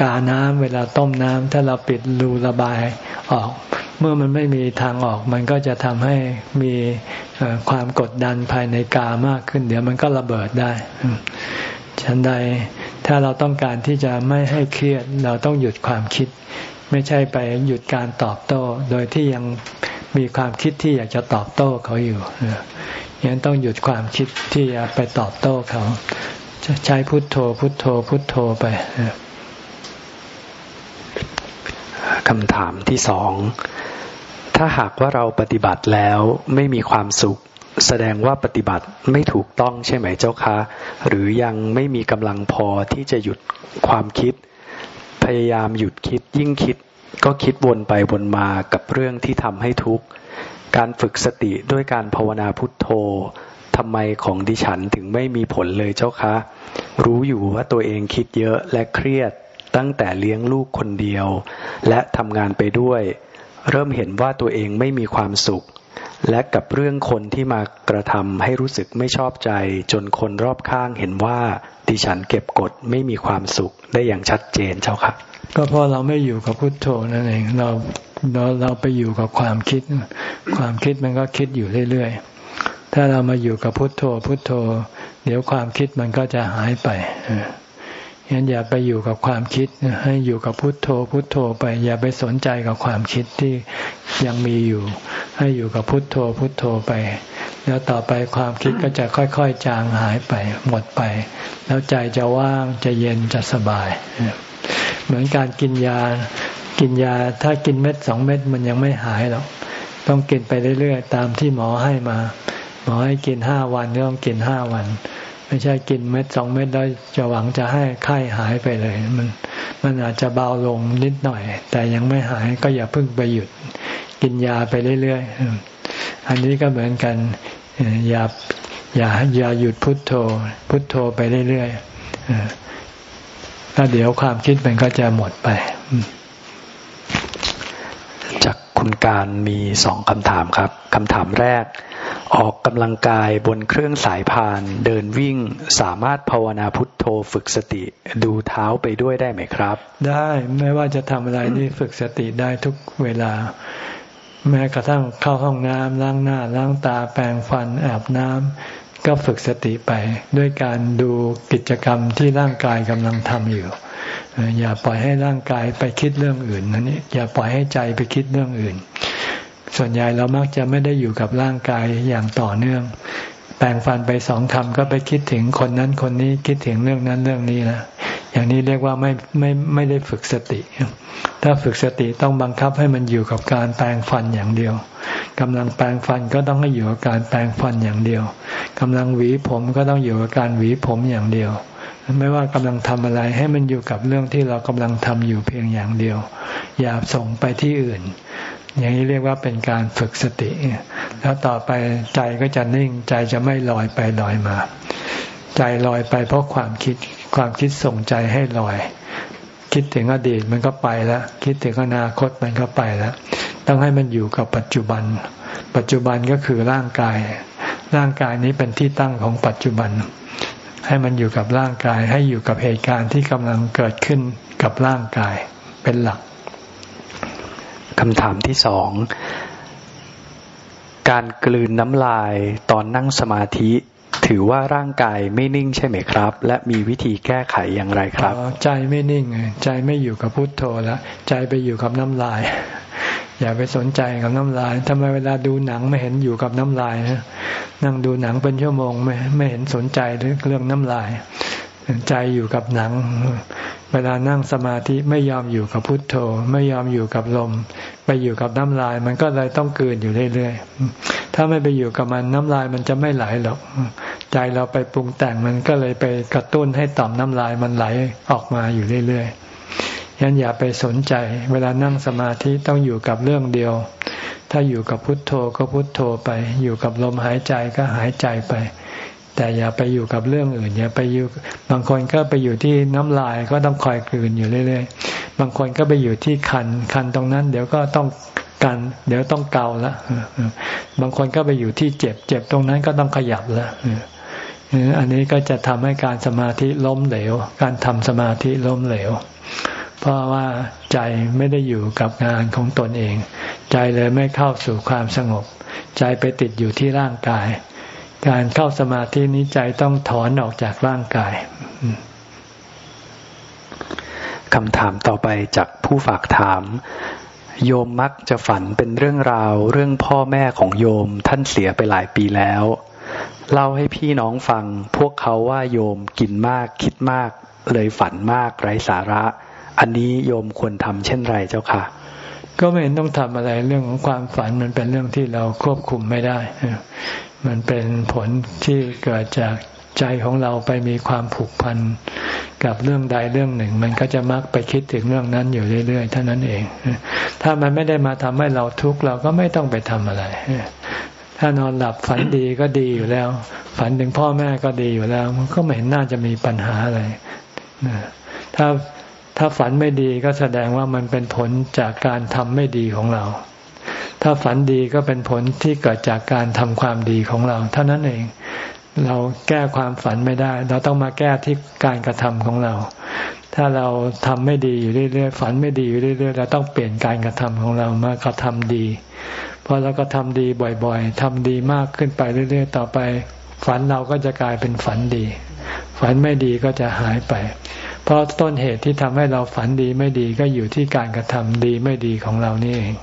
Speaker 1: กาน้ำเวลาต้มน้ำถ้าเราปิดรูระบายออก เมื่อมันไม่มีทางออก มันก็จะทำให้มีความกดดันภายในกามากขึ้น เดี๋ยวมันก็ระเบิดได้ฉันใดถ้าเราต้องการที่จะไม่ให้เครียดเราต้องหยุดความคิด ไม่ใช่ไปหยุดการตอบโต้ โดยที่ยังมีความคิดที่อยากจะตอบโต้เขาอยู่ยังต้องหยุดความคิดที่จะไปตอบโต้เขา ใช้พุทโธ พุทโธ พุทโธไป
Speaker 2: คำถามที่สอง ถ้าหากว่าเราปฏิบัติแล้วไม่มีความสุข แสดงว่าปฏิบัติไม่ถูกต้องใช่ไหมเจ้าคะ หรือยังไม่มีกำลังพอที่จะหยุดความคิด พยายามหยุดคิดยิ่งคิดก็คิดวนไปวนมากับเรื่องที่ทำให้ทุกข์ การฝึกสติด้วยการภาวนาพุทโธ ทำไมของดิฉันถึงไม่มีผลเลยเจ้าคะ รู้อยู่ว่าตัวเองคิดเยอะและเครียดตั้งแต่เลี้ยงลูกคนเดียว และทำงานไปด้วย เริ่มเห็นว่าตัวเองไม่มีความสุข และกับเรื่องคนที่มากระทำให้รู้สึกไม่ชอบใจ จนคนรอบข้างเห็นว่าดิฉันเก็บกดไม่มีความสุขได้อย่างชัดเจนเจ้าค่ะ
Speaker 1: ก็เพราะเราไม่อยู่กับพุทโธนั่นเองเราเราเราไปอยู่กับความคิด ความคิดมันก็คิดอยู่เรื่อยๆ ถ้าเรามาอยู่กับพุทโธพุทโธ เดี๋ยวความคิดมันก็จะหายไปงั้นอย่าไปอยู่กับความคิด ให้อยู่กับพุทโธพุทโธไป อย่าไปสนใจกับความคิดที่ยังมีอยู่ ให้อยู่กับพุทโธพุทโธไป แล้วต่อไปความคิดก็จะค่อยๆจางหายไป หมดไป แล้วใจจะว่างจะเย็นจะสบาย เหมือนการกินยา กินยาถ้ากินเม็ดสองเม็ดมันยังไม่หายหรอกต้องกินไปเรื่อยๆตามที่หมอให้มา หมอให้กินห้าวันก็ต้องกินห้าวัน ไม่ใช่กินเม็ดสองเม็ดแล้วจะหวังจะให้ไข้หายไปเลย มันมันอาจจะเบาลงนิดหน่อย แต่ยังไม่หายก็อย่าเพิ่งไปหยุด กินยาไปเรื่อยๆอันนี้ก็เหมือนกันอย่าอย่าอย่าหยุดพุทโธ พุทโธไปเรื่อยๆแล้วเดี๋ยวความคิดมันก็จะหมดไป
Speaker 2: จากคุณการมีสองคำถามครับคำถามแรก ออกกำลังกายบนเครื่องสายพาน เดินวิ่งสามารถภาวนาพุทโธฝึกสติ ดูเท้าไปด้วยได้ไหมครับ
Speaker 1: ได้ไม่ว่าจะทำอะไรนี่ฝึกสติได้ทุกเวลา แม้กระทั่งเข้าห้องน้ำล้างหน้าล้างตาแปรงฟันอาบน้ำก็ฝึกสติไป ด้วยการดูกิจกรรมที่ร่างกายกำลังทำอยู่ อย่าปล่อยให้ร่างกายไปคิดเรื่องอื่นนั่นนี่อย่าปล่อยให้ใจไปคิดเรื่องอื่น ส่วนใหญ่เรามักจะไม่ได้อยู่กับร่างกายอย่างต่อเนื่อง แปลงฟันไปสองคำก็ไปคิดถึงคนนั้นคนนี้คิดถึงเรื่องนั้นเรื่องนี้แล้วอย่างนี้เรียกว่าไม่ไม่ไม่ได้ฝึกสติ ถ้าฝึกสติต้องบังคับให้มันอยู่กับการแปลงฟันอย่างเดียวกำลังแปลงฟันก็ต้องให้อยู่กับการแปลงฟันอย่างเดียวกำลังหวีผมก็ต้องอยู่กับการหวีผมอย่างเดียว ไม่ว่ากำลังทำอะไรให้มันอยู่กับเรื่องที่เรากำลังทำอยู่เพียงอย่างเดียว อย่าส่งไปที่อื่น อย่างนี้เรียกว่าเป็นการฝึกสติ แล้วต่อไปใจก็จะนิ่ง ใจจะไม่ลอยไปลอยมา ใจลอยไปเพราะความคิดความคิดส่งใจให้ลอย คิดถึงอดีตมันก็ไปแล้ว คิดถึงอนาคตมันก็ไปแล้ว ต้องให้มันอยู่กับปัจจุบัน ปัจจุบันก็คือร่างกาย ร่างกายนี้เป็นที่ตั้งของปัจจุบัน ให้มันอยู่กับร่างกาย ให้อยู่กับเหตุการณ์ที่กำลังเกิดขึ้นกับร่างกายเป็นหลัก
Speaker 2: คำถามที่สอง การกลืนน้ำลายตอนนั่งสมาธิ ถือว่าร่างกายไม่นิ่งใช่ไหมครับ และมีวิธีแก้ไขอย่างไรครับ
Speaker 1: ใจไม่นิ่งใจไม่อยู่กับพุทโธแล้วใจไปอยู่กับน้ำลาย อย่าไปสนใจกับน้ำลายทำไมเวลาดูหนังไม่เห็นอยู่กับน้ำลายนะนั่งดูหนังเป็นชั่วโมงไม่ไม่เห็นสนใจเรื่องน้ำลาย ใจอยู่กับหนัง เวลานั่งสมาธิไม่ยอมอยู่กับพุทโธ ไม่ยอมอยู่กับลม ไปอยู่กับน้ำลาย มันก็เลยต้องเกินอยู่เรื่อยๆ ถ้าไม่ไปอยู่กับมันน้ำลายมันจะไม่ไหลหรอก ใจเราไปปรุงแต่งมันก็เลยไปกระตุ้นให้ต่อมน้ำลายมันไหลออกมาอยู่เรื่อยๆยันอย่าไปสนใจ เวลานั่งสมาธิต้องอยู่กับเรื่องเดียว ถ้าอยู่กับพุทโธก็พุทโธไป อยู่กับลมหายใจก็หายใจไป แต่อย่าไปอยู่กับเรื่องอื่น อย่าไปอยู่บางคนก็ไปอยู่ที่น้ำลายก็ต้องคอยกลืนอยู่เรื่อย ๆ บางคนก็ไปอยู่ที่คันคันตรงนั้น เดี๋ยวก็ต้องกัน เดี๋ยวต้องเกาละบางคนก็ไปอยู่ที่เจ็บ เจ็บตรงนั้นก็ต้องขยับละอันนี้ก็จะทำให้การสมาธิล้มเหลว การทำสมาธิล้มเหลว เพราะว่าใจไม่ได้อยู่กับงานของตนเอง ใจเลยไม่เข้าสู่ความสงบ ใจไปติดอยู่ที่ร่างกาย การเข้าสมาธินี้ใจต้องถอนออกจากร่างกาย
Speaker 2: คำถามต่อไปจากผู้ฝากถาม โยมมักจะฝันเป็นเรื่องราว เรื่องพ่อแม่ของโยมท่านเสียไปหลายปีแล้ว เล่าให้พี่น้องฟัง พวกเขาว่าโยมกินมากคิดมาก เลยฝันมากไร้สาระ อันนี้โยมควรทำเช่นไรเจ้าค่ะ
Speaker 1: ก็ไม่เห็นต้องทำอะไรเรื่องของความฝันมันเป็นเรื่องที่เราควบคุมไม่ได้ มันเป็นผลที่เกิดจากใจของเราไปมีความผูกพันกับเรื่องใดเรื่องหนึ่ง มันก็จะมักไปคิดถึงเรื่องนั้นอยู่เรื่อยๆเท่านั้นเอง ถ้ามันไม่ได้มาทำให้เราทุกข์เราก็ไม่ต้องไปทำอะไร ถ้านอนหลับฝันดีก็ดีอยู่แล้ว ฝันถึงพ่อแม่ก็ดีอยู่แล้ว มันก็ไม่เห็นน่าจะมีปัญหาอะไรถ้า ถ้าฝันไม่ดีก็แสดงว่ามันเป็นผลจากการทำไม่ดีของเรา ถ้าฝันดีก็เป็นผลที่เกิดจากการทำความดีของเรา เท่านั้นเอง เราแก้ความฝันไม่ได้ เราต้องมาแก้ที่การกระทำของเรา ถ้าเราทำไม่ดีอยู่เรื่อยๆฝันไม่ดีอยู่เรื่อยๆเราต้องเปลี่ยนการกระทำของเรามากระทำดีพอเราก็ทำดีบ่อยๆทำดีมากขึ้นไปเรื่อยๆ ต่อไป ฝันเราก็จะกลายเป็นฝันดี ฝันไม่ดีก็จะหายไป เพราะต้นเหตุที่ทำให้เราฝันดีไม่ดีก็อยู่ที่การกระทำดีไม่ดีของเรานี่เอง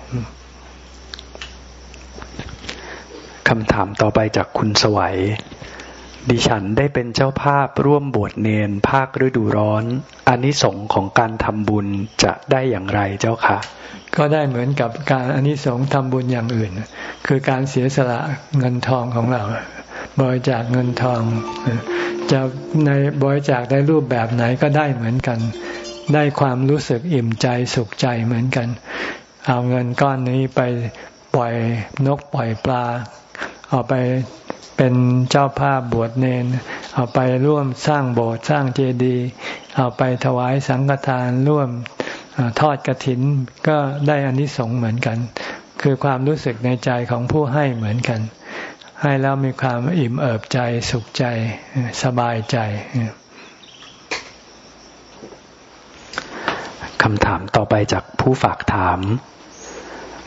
Speaker 2: คำถามต่อไปจากคุณสวัย ดิฉันได้เป็นเจ้าภาพร่วมบวชเนนภาคฤดูร้อนอนนิสงส์ของการทำบุญจะได้อย่างไรเจ้าคะ
Speaker 1: ก็ได้เหมือนกับการอนนิสงส์ทำบุญอย่างอื่น คือการเสียสละเงินทองของเรา บริจาคเงินทอง จะในบริจาคได้รูปแบบไหนก็ได้เหมือนกัน ได้ความรู้สึกอิ่มใจสุขใจเหมือนกัน เอาเงินก้อนนี้ไปปล่อยนกปล่อยปลา เอาไปเป็นเจ้าภาพบวชเนน เอาไปร่วมสร้างโบสถ์สร้างเจดีย์เอาไปถวายสังฆทานร่วมทอดกระถินก็ได้อานิสงส์เหมือนกัน คือความรู้สึกในใจของผู้ให้เหมือนกัน ให้แล้วมีความอิ่มเอิบใจสุขใจสบายใจ
Speaker 2: คำถามต่อไปจากผู้ฝากถาม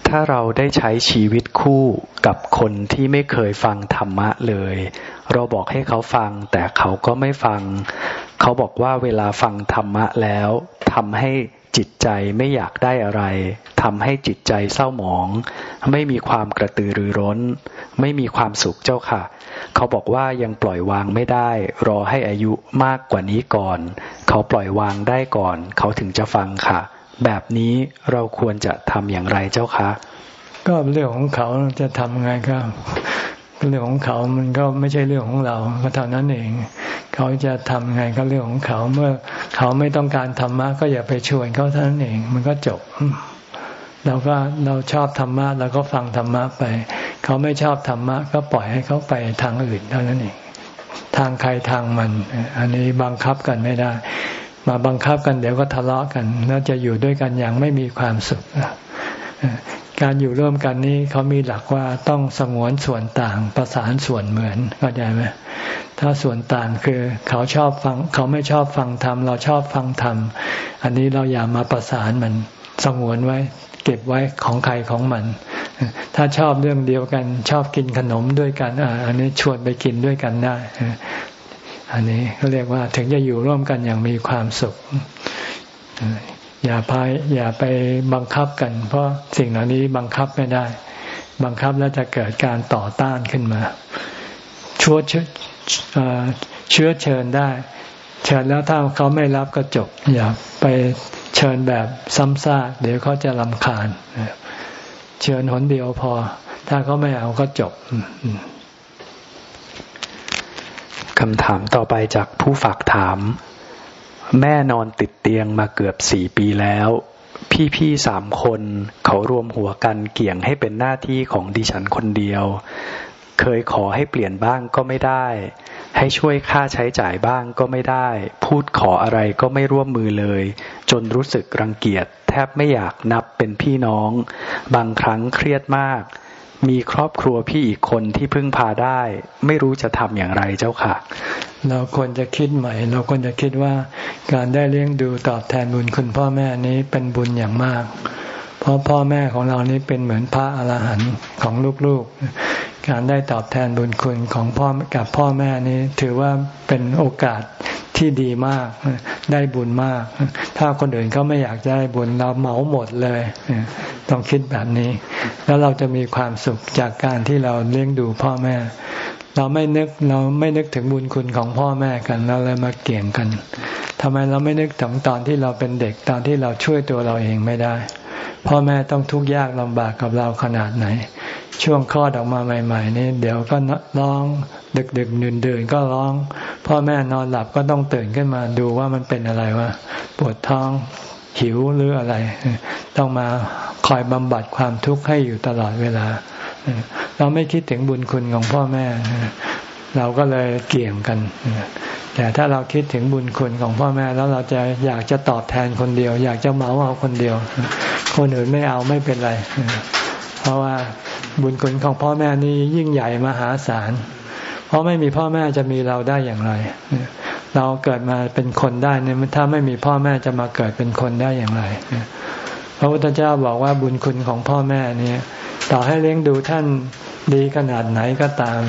Speaker 2: ถ้าเราได้ใช้ชีวิตคู่กับคนที่ไม่เคยฟังธรรมะเลย เราบอกให้เขาฟัง แต่เขาก็ไม่ฟัง เขาบอกว่าเวลาฟังธรรมะแล้วทำให้ จิตใจไม่อยากได้อะไรทำให้จิตใจเศร้าหมอง ไม่มีความกระตือรือร้น ไม่มีความสุขเจ้าค่ะ เขาบอกว่ายังปล่อยวางไม่ได้ รอให้อายุมากกว่านี้ก่อน เขาปล่อยวางได้ก่อน เขาถึงจะฟังค่ะ แบบนี้เราควรจะทำอย่างไรเจ้าคะ
Speaker 1: ก็เรื่องของเขาจะทำไงก็ เรื่องของเขามันก็ไม่ใช่เรื่องของเราก็เท่านั้นเอง เขาจะทำไงก็เรื่องของเขา เมื่อเขาไม่ต้องการธรรมะก็อย่าไปชวนเขาเท่านั้นเอง มันก็จบเราก็เราชอบธรรมะเราก็ฟังธรรมะไป เขาไม่ชอบธรรมะ ก็ปล่อยให้เขาไปทางอื่นเท่านั้นเอง ทางใครทางมัน อันนี้บังคับกันไม่ได้ มาบังคับกันเดี๋ยวก็ทะเลาะกัน แล้วจะอยู่ด้วยกันอย่างไม่มีความสุข การอยู่ร่วมกันนี้เขามีหลักว่าต้องสงวนส่วนต่างประสานส่วนเหมือนเข้าใจไหมถ้าส่วนต่างคือเขาชอบฟัง เขาไม่ชอบฟังธรรมเราชอบฟังธรรมอันนี้เราอย่ามาประสานมันสงวนไว้ เก็บไว้ของใครของมัน ถ้าชอบเรื่องเดียวกัน ชอบกินขนมด้วยกันอันนี้ชวนไปกินด้วยกันได้อันนี้เขาเรียกว่าถึงจะอยู่ร่วมกันอย่างมีความสุข อย่าพายอย่าไปบังคับกัน เพราะสิ่งเหล่านี้บังคับไม่ได้ บังคับแล้วจะเกิดการต่อต้านขึ้นมาชั่วเชื้อเชิญได้ เชิญแล้วถ้าเขาไม่รับก็จบ อย่าไปเชิญแบบซ้ำซากเดี๋ยวเขาจะลำคาญเชิญหนเดียวพอ ถ้าเขาไม่เอาก็จบ
Speaker 2: คำถามต่อไปจากผู้ฝากถาม แม่นอนติดเตียงมาเกือบสี่ปีแล้ว พี่ๆสามคนเขารวมหัวกันเกี่ยงให้เป็นหน้าที่ของดิฉันคนเดียว เคยขอให้เปลี่ยนบ้างก็ไม่ได้ ให้ช่วยค่าใช้จ่ายบ้างก็ไม่ได้ พูดขออะไรก็ไม่ร่วมมือเลย จนรู้สึกรังเกียจแทบไม่อยากนับเป็นพี่น้อง บางครั้งเครียดมาก มีครอบครัวพี่อีกคนที่พึ่งพาได้ ไม่รู้จะทำอย่างไรเจ้าค่ะ
Speaker 1: เราควรจะคิดใหม่ เราควรจะคิดว่าการได้เลี้ยงดูตอบแทนบุญคุณพ่อแม่นี้เป็นบุญอย่างมาก เพราะพ่อแม่ของเรานี้เป็นเหมือนพระอรหันต์ของลูกๆ การได้ตอบแทนบุญคุณของพ่อกับพ่อแม่นี้ ถือว่าเป็นโอกาสที่ดีมาก ได้บุญมาก ถ้าคนอื่นเขาไม่อยากได้บุญเราเหมาหมดเลย ต้องคิดแบบนี้ แล้วเราจะมีความสุขจากการที่เราเลี้ยงดูพ่อแม่ เราไม่นึกเราไม่นึกถึงบุญคุณของพ่อแม่กันเราเลยมาเกี่ยงกันทำไมเราไม่นึกถึงตอนที่เราเป็นเด็กตอนที่เราช่วยตัวเราเองไม่ได้ พ่อแม่ต้องทุกข์ยากลำบากกับเราขนาดไหน ช่วงคลอดออกมาใหม่ๆนี่เดี๋ยวก็ร้องดึกดึกดื่นดื่นก็ร้อง พ่อแม่นอนหลับก็ต้องตื่นขึ้นมาดูว่ามันเป็นอะไรวะปวดท้องหิวหรืออะไร ต้องมาคอยบำบัดความทุกข์ให้อยู่ตลอดเวลา เราไม่คิดถึงบุญคุณของพ่อแม่ เราก็เลยเกี่ยงกัน แต่ถ้าเราคิดถึงบุญคุณของพ่อแม่แล้วเราจะอยากจะตอบแทนคนเดียว อยากจะเหมาเอาคนเดียว คนอื่นไม่เอาไม่เป็นไร เพราะว่าบุญคุณของพ่อแม่นี่ยิ่งใหญ่มหาศาล เพราะไม่มีพ่อแม่จะมีเราได้อย่างไร เราเกิดมาเป็นคนได้เนี่ยถ้าไม่มีพ่อแม่จะมาเกิดเป็นคนได้อย่างไร พระพุทธเจ้าบอกว่าบุญคุณของพ่อแม่เนี่ยต่อให้เลี้ยงดูท่านดีขนาดไหนก็ตาม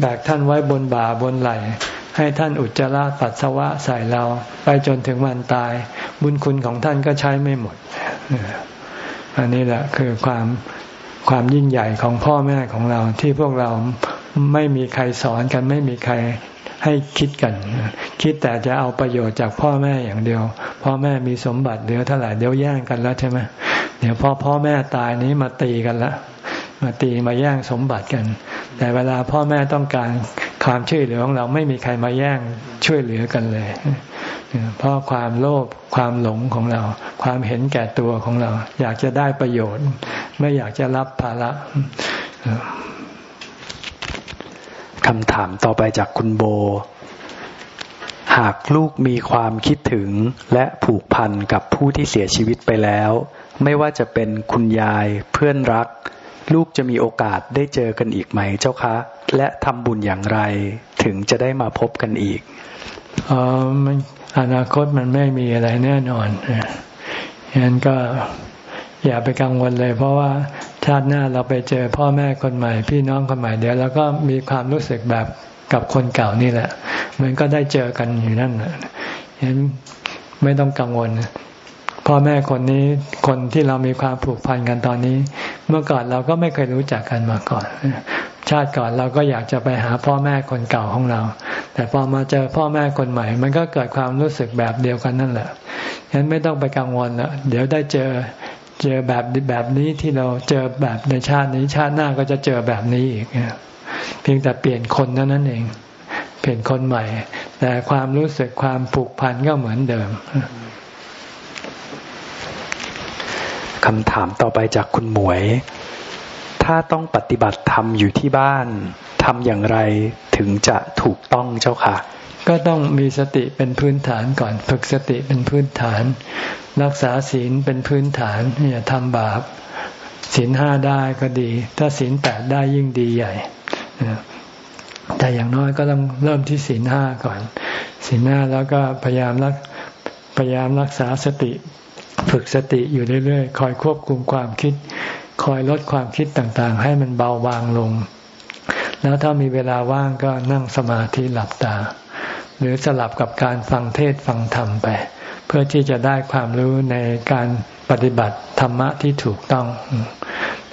Speaker 1: แบกท่านไว้บนบ่าบนไหล่ ให้ท่านอุจจาระปัสสาวะใส่เรา ไปจนถึงวันตาย บุญคุณของท่านก็ใช้ไม่หมด อันนี้แหละคือความความยิ่งใหญ่ของพ่อแม่ของเราที่พวกเราไม่มีใครสอนกันไม่มีใครให้คิดกัน คิดแต่จะเอาประโยชน์จากพ่อแม่อย่างเดียว พ่อแม่มีสมบัติเดี๋ยวเท่าไหร่เดี๋ยวแย่งกันแล้วใช่ไหมเดี๋ยวพอพ่อแม่ตายนี้มาตีกันละมาตีมาแย่งสมบัติกัน แต่เวลาพ่อแม่ต้องการ ความช่วยเหลือของเราไม่มีใครมาแย่งช่วยเหลือกันเลย เพราะความโลภความหลงของเรา ความเห็นแก่ตัวของเรา อยากจะได้ประโยชน์ ไม่อยากจะรับภาระ
Speaker 2: คำถามต่อไปจากคุณโบ หากลูกมีความคิดถึงและผูกพันกับผู้ที่เสียชีวิตไปแล้ว ไม่ว่าจะเป็นคุณยายเพื่อนรัก ลูกจะมีโอกาสได้เจอกันอีกไหมเจ้าคะ และทำบุญอย่างไร ถึงจะได้มาพบกันอีก
Speaker 1: อ๋ออนาคตมันไม่มีอะไรแน่นอนฉะนั้นก็อย่าไปกังวลเลย เพราะว่าชาติหน้าเราไปเจอพ่อแม่คนใหม่ พี่น้องคนใหม่เดี๋ยวเราก็มีความรู้สึกแบบกับคนเก่านี่แหละเหมือนก็ได้เจอกันอยู่นั่นเห็นไม่ต้องกังวลพ่อแม่คนนี้คนที่เรามีความผูกพันกันตอนนี้ เมื่อก่อนเราก็ไม่เคยรู้จักกันมาก่อน ชาติก่อนเราก็อยากจะไปหาพ่อแม่คนเก่าของเรา แต่พอมาเจอพ่อแม่คนใหม่ มันก็เกิดความรู้สึกแบบเดียวกันนั่นแหละฉะนั้นไม่ต้องไปกังวลละเดี๋ยวได้เจอเจอแบบแบบนี้ที่เราเจอแบบในชาตินี้ชาติหน้าก็จะเจอแบบนี้อีกเพียงแต่เปลี่ยนคนเท่านั้นเอง เปลี่ยนคนใหม่ แต่ความรู้สึกความผูกพันก็เหมือนเดิม
Speaker 2: คำถามต่อไปจากคุณหมวย ถ้าต้องปฏิบัติธรรมอยู่ที่บ้านทำอย่างไรถึงจะถูกต้องเจ้าค่ะ
Speaker 1: ก็ต้องมีสติเป็นพื้นฐานก่อน ฝึกสติเป็นพื้นฐาน รักษาศีลเป็นพื้นฐานอย่าทำบาปศีลห้าได้ก็ดี ถ้าศีลแปดได้ยิ่งดีใหญ่แต่อย่างน้อยก็ต้องเริ่มที่ศีลห้าก่อนศีลห้าแล้วก็พยายามรักพยายามรักษาสติ ฝึกสติอยู่เรื่อยๆ คอยควบคุมความคิด คอยลดความคิดต่างๆ ให้มันเบาบางลง แล้วถ้ามีเวลาว่างก็นั่งสมาธิหลับตา หรือสลับกับการฟังเทศฟังธรรมไป เพื่อที่จะได้ความรู้ในการปฏิบัติธรรมะที่ถูกต้อง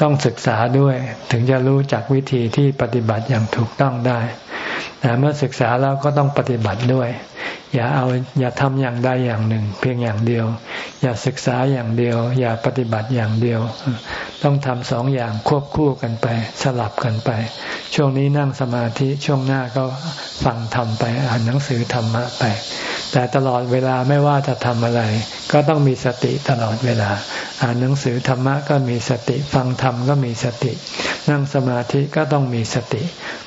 Speaker 1: ต้องศึกษาด้วยถึงจะรู้จักวิธีที่ปฏิบัติอย่างถูกต้องได้ แต่เมื่อศึกษาแล้วก็ต้องปฏิบัติด้วย อย่าเอาอย่าทำอย่างใดอย่างหนึ่ง เพียงอย่างเดียว อย่าศึกษาอย่างเดียว อย่าปฏิบัติอย่างเดียว ต้องทำสองอย่างควบคู่กันไป สลับกันไป ช่วงนี้นั่งสมาธิช่วงหน้าก็ฟังธรรมไปอ่านหนังสือธรรมะไป แต่ตลอดเวลาไม่ว่าจะทำอะไร ก็ต้องมีสติตลอดเวลา อ่านหนังสือธรรมะก็มีสติฟังธรรมก็มีสติ นั่งสมาธิก็ต้องมีสติ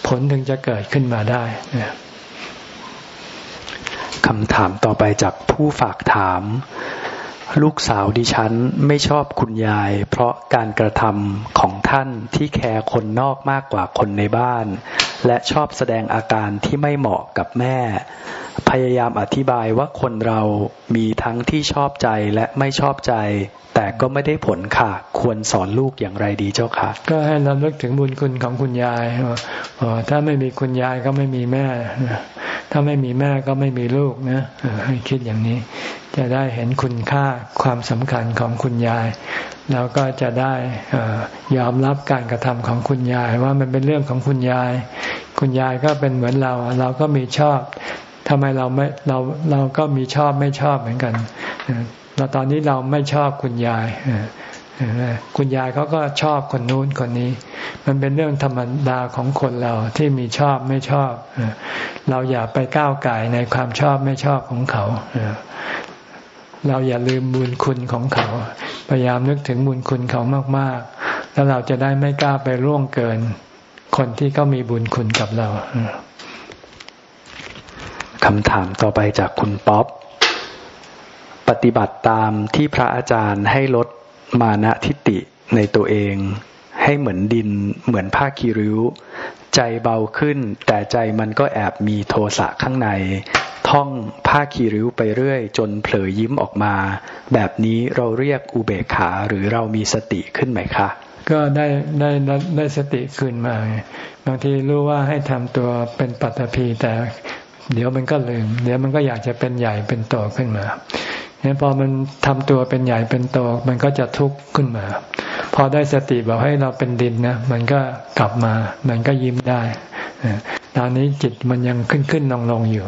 Speaker 1: ผลถึงจะเกิดขึ้นมาได้
Speaker 2: คำถามต่อไปจากผู้ฝากถาม ลูกสาวดิฉันไม่ชอบคุณยาย เพราะการกระทำของท่านที่แคร์คนนอกมากกว่าคนในบ้าน และชอบแสดงอาการที่ไม่เหมาะกับแม่ พยายามอธิบายว่าคนเรามีทั้งที่ชอบใจและไม่ชอบใจ แต่ก็ไม่ได้ผลค่ะ ควรสอนลูกอย่างไรดีเจ้าค่ะ
Speaker 1: ก็ให้เราเลิกถึงบุญคุณของคุณยายถ้าไม่มีคุณยายก็ไม่มีแม่ ถ้าไม่มีแม่ก็ไม่มีลูกนะให้คิดอย่างนี้ จะได้เห็นคุณค่าความสำคัญของคุณยายเราก็จะได้ยอมรับการกระทำของคุณยายว่ามันเป็นเรื่องของคุณยาย คุณยายก็เป็นเหมือนเรา เราก็มีชอบ ทำไมเราไม่เราเราก็มีชอบไม่ชอบเหมือนกันเราตอนนี้เราไม่ชอบคุณยายคุณยายเขาก็ชอบคนนู้นคนนี้ มันเป็นเรื่องธรรมดาของคนเราที่มีชอบไม่ชอบ เราอย่าไปก้าวไก่ในความชอบไม่ชอบของเขา เราอย่าลืมบุญคุณของเขา พยายามนึกถึงบุญคุณเขามาก ๆ แล้วเราจะได้ไม่กล้าไปร่วงเกิน คนที่เขามีบุญคุณกับเรา
Speaker 2: คำถามต่อไปจากคุณป๊อป ปฏิบัติตามที่พระอาจารย์ให้ลดมานะทิฏฐิในตัวเอง ให้เหมือนดินเหมือนผ้าคีริ้ว ใจเบาขึ้น แต่ใจมันก็แอบมีโทสะข้างใน ท่องผ้าคีริ้วไปเรื่อย จนเผลอยิ้มออกมา แบบนี้เราเรียกอุเบกขาหรือเรามีสติขึ้นไหมคะ
Speaker 1: ก็ได้ได้ได้สติขึ้นมา บางทีรู้ว่าให้ทำตัวเป็นปัตตภีแต่ เดี๋ยวมันก็ลืม เดี๋ยวมันก็อยากจะเป็นใหญ่เป็นโตขึ้นมาเนี่ยพอมันทำตัวเป็นใหญ่เป็นโตมันก็จะทุกข์ขึ้นมา พอได้สติบอกให้เราเป็นดินนะมันก็กลับมา มันก็ยิ้มได้ตอนนี้จิตมันยังขึ้นขึ้นลงลงอยู่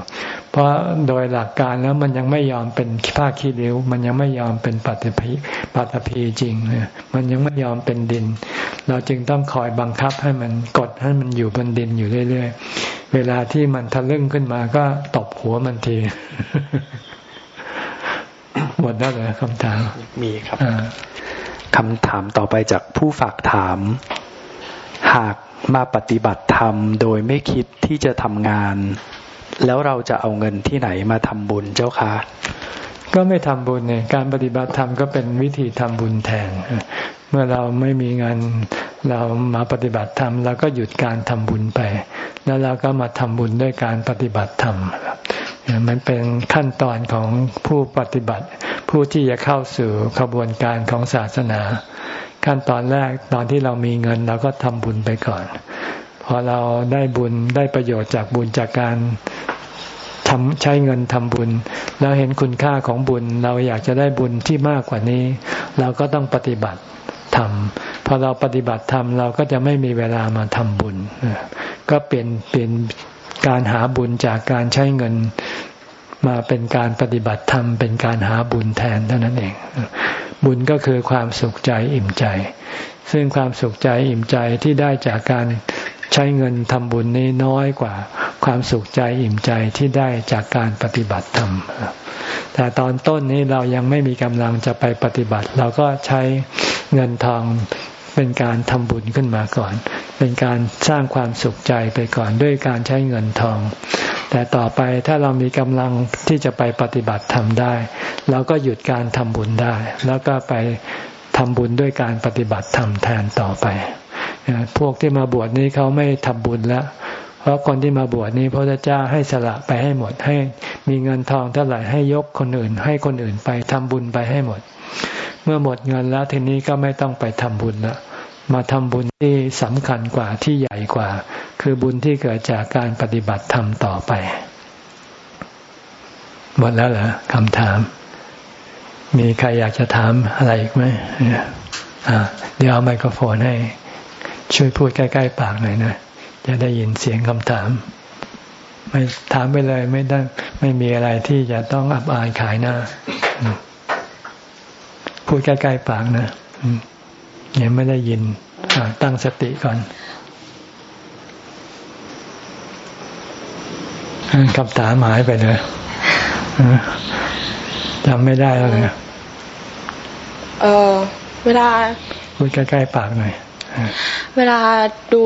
Speaker 1: ราะโดยหลักการแล้วมันยังไม่ยอมเป็นผ้าขี้ริ้ว มันยังไม่ยอมเป็นปัตภีปัตภีจริงเนี่ยมันยังไม่ยอมเป็นดิน เราจึงต้องคอยบังคับให้มันกดให้มันอยู่บนดินอยู่เรื่อยๆ เวลาที่มันทะลึ่งขึ้นมาก็ตบหัวมันทีหมดแล้วเหรอคำถาม
Speaker 2: มีครับคำถามต่อไปจากผู้ฝากถาม หากมาปฏิบัติธรรมโดยไม่คิดที่จะทำงาน แล้วเราจะเอาเงินที่ไหนมาทำบุญเจ้าคะ
Speaker 1: ก็ไม่ทำบุญเนี่ยการปฏิบัติธรรมก็เป็นวิธีทำบุญแทน เมื่อเราไม่มีเงินเรามาปฏิบัติธรรมเราก็หยุดการทำบุญไป แล้วเราก็มาทำบุญด้วยการปฏิบัติธรรมมันเป็นขั้นตอนของผู้ปฏิบัติ ผู้ที่จะเข้าสู่ขบวนการของศาสนา ขั้นตอนแรกตอนที่เรามีเงินเราก็ทำบุญไปก่อน พอเราได้บุญได้ประโยชน์จากบุญจากการทำใช้เงินทำบุญ แล้วเห็นคุณค่าของบุญ เราอยากจะได้บุญที่มากกว่านี้ เราก็ต้องปฏิบัติทำพอเราปฏิบัติทำเราก็จะไม่มีเวลามาทำบุญ ก็เปลี่ยนเปลี่ยนการหาบุญจากการใช้เงินมาเป็นการปฏิบัติธรรมเป็นการหาบุญแทนเท่านั้นเอง บุญก็คือความสุขใจอิ่มใจ ซึ่งความสุขใจอิ่มใจที่ได้จากการ ใช้เงินทำบุญนี้น้อยกว่าความสุขใจอิ่มใจที่ได้จากการปฏิบัติธรรม แต่ตอนต้นนี้เรายังไม่มีกำลังจะไปปฏิบัติ เราก็ใช้เงินทองเป็นการทำบุญขึ้นมาก่อน เป็นการสร้างความสุขใจไปก่อนด้วยการใช้เงินทอง แต่ต่อไปถ้าเรามีกำลังที่จะไปปฏิบัติธรรมได้เราก็หยุดการทำบุญได้ แล้วก็ไปทำบุญด้วยการปฏิบัติธรรมแทนต่อไป พวกที่มาบวชนี้เขาไม่ทำบุญแล้ว เพราะคนที่มาบวชนี้พระเจ้าให้สละไปให้หมด ให้มีเงินทองเท่าไหร่ให้ยกคนอื่น ให้คนอื่นไปทำบุญไปให้หมด เมื่อหมดเงินแล้วทีนี้ก็ไม่ต้องไปทำบุญล้วมาทำบุญที่สำคัญกว่าที่ใหญ่กว่า คือบุญที่เกิดจากการปฏิบัติธรรมต่อไป หมดแล้วเหรอคำถาม มีใครอยากจะถามอะไรอีกไหมเดี๋ยวเอาไมโครโฟนให้ ช่วยพูดใกล้ๆปากหน่อยนะจะได้ยินเสียงคำถาม ไม่ถามไปเลยไม่ได้ไม่มีอะไรที่จะต้องอับอายขายหน้า พูดใกล้ๆปากนะยังไม่ได้ยินตั้งสติก่อนคำถามหายไปเลยจำไม่ได้แล้วเนี่ย
Speaker 3: เออเวลา
Speaker 1: พูดใกล้ๆปากหน่อย
Speaker 3: เวลาดู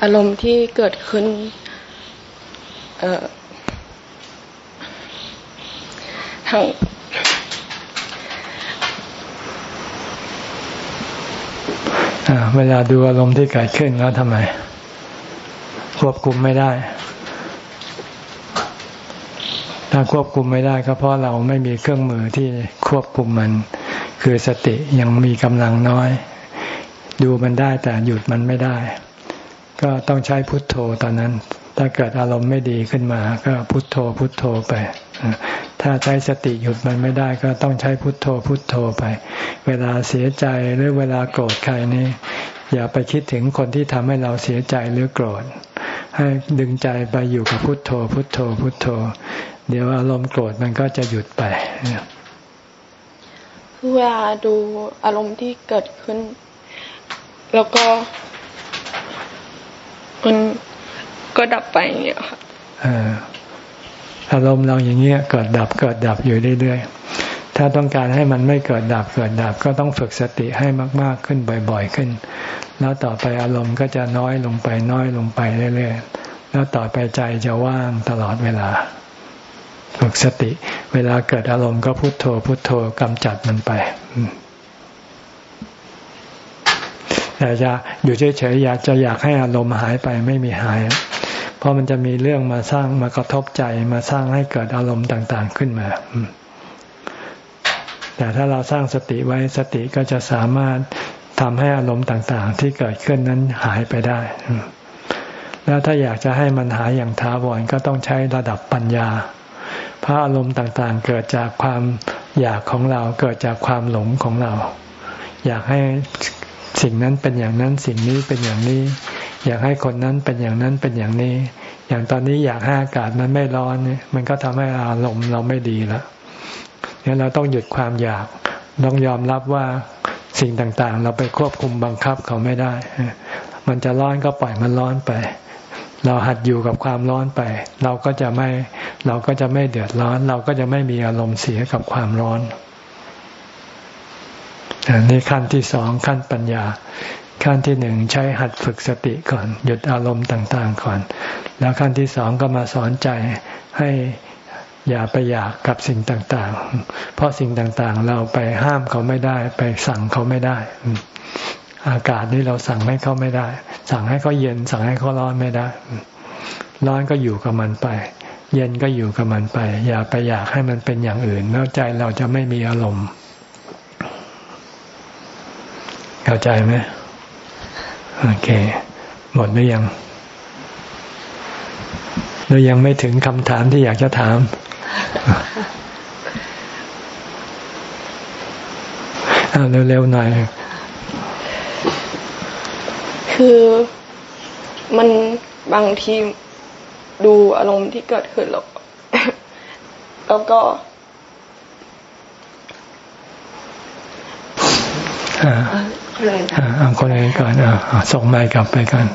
Speaker 3: อารมณ์ที่เกิดขึ้น เออทาง
Speaker 1: เวลาดูอารมณ์ที่เกิดขึ้นแล้วทำไม ควบคุมไม่ได้ ถ้าควบคุมไม่ได้ก็เพราะเราไม่มีเครื่องมือที่ควบคุมมัน คือสติยังมีกำลังน้อย ดูมันได้แต่หยุดมันไม่ได้ ก็ต้องใช้พุทโธตอนนั้น ถ้าเกิดอารมณ์ไม่ดีขึ้นมา ก็พุทโธพุทโธไป ถ้าใช้สติหยุดมันไม่ได้ ก็ต้องใช้พุทโธพุทโธไป เวลาเสียใจหรือเวลาโกรธใครนี่อย่าไปคิดถึงคนที่ทำให้เราเสียใจหรือโกรธ ให้ดึงใจไปอยู่กับพุทโธ พุทโธ พุทโธ เดี๋ยวอารมณ์โกรธมันก็จะหยุดไป
Speaker 3: เวลาดูอารมณ์ที่เกิดขึ้น แล้วก็มันก็ดับไปอย่างเงี้ยค่ะ
Speaker 1: อารมณ์เราอย่างเงี้ยเกิดดับเกิดดับอยู่เรื่อยๆ ถ้าต้องการให้มันไม่เกิดดับเกิดดับก็ต้องฝึกสติให้มาก ๆขึ้นบ่อย ๆขึ้น แล้วต่อไปอารมณ์ก็จะน้อยลงไปน้อยลงไปเรื่อยๆ แล้วต่อไปใจจะว่างตลอดเวลา ฝึกสติ เวลาเกิดอารมณ์ก็พุโทโธพุโทโธกำจัดมันไป แต่จะอยู่เฉยๆอยากจะอยากให้อารมณ์หายไปไม่มีหาย เพราะมันจะมีเรื่องมาสร้างมากระทบใจมาสร้างให้เกิดอารมณ์ต่างๆขึ้นมาแต่ถ้าเราสร้างสติไว้สติก็จะสามารถทำให้อารมณ์ต่างๆ ที่เกิดขึ้นนั้นหายไปได้ แล้วถ้าอยากจะให้มันหายอย่างท้าวรก็ต้องใช้ระดับปัญญา เพราะอารมณ์ต่างๆ เกิดจากความอยากของเราเกิดจากความหลงของเรา อยากให้ สิ่งนั้นเป็นอย่างนั้นสิ่งนี้เป็นอย่างนี้ อยากให้คนนั้นเป็นอย่างนั้นเป็นอย่างนี้ อย่างตอนนี้อยากให้อากาศมันไม่ร้อนเนี่ยมันก็ทำให้อารมณ์เราไม่ดีแล้วเนี่ยเราต้องหยุดความอยากต้องยอมรับว่าสิ่งต่างๆ เราไปควบคุมบังคับเขาไม่ได้ มันจะร้อนก็ปล่อยมันร้อนไป เราหัดอยู่กับความร้อนไป เราก็จะไม่เราก็จะไม่เดือดร้อน เราก็จะไม่มีอารมณ์เสียกับความร้อน นนี้ขั้นที่สองขั้นปัญญา ขั้นที่หนึ่งใช้หัดฝึกสติก่อน หยุดอารมณ์ต่างๆก่อน แล้วขั้นที่สองก็มาสอนใจให้อย่าไปอยากกับสิ่งต่างๆ เพราะสิ่งต่างๆ เราไปห้ามเขาไม่ได้ ไปสั่งเขาไม่ได้ อากาศนี่เราสั่งให้เขาไม่ได้ สั่งให้เขาเย็น สั่งให้เขาร้อนไม่ได้ ร้อนก็อยู่กับมันไป เย็นก็อยู่กับมันไป อย่าไปอยากให้มันเป็นอย่างอื่น แล้วใจเราจะไม่มีอารมณ์ เข้าใจไหมโอเค หมดหรือยังหรือยังไม่ถึงคำถามที่อยากจะถาม เอาเร็วๆหน่อย
Speaker 3: คือมันบางทีดูอารมณ์ที่เกิดขึ้นแล้วแล้วก็
Speaker 1: อ่าเอาคนอื่นก่อนเอาส่งไม้กลับไปก่อน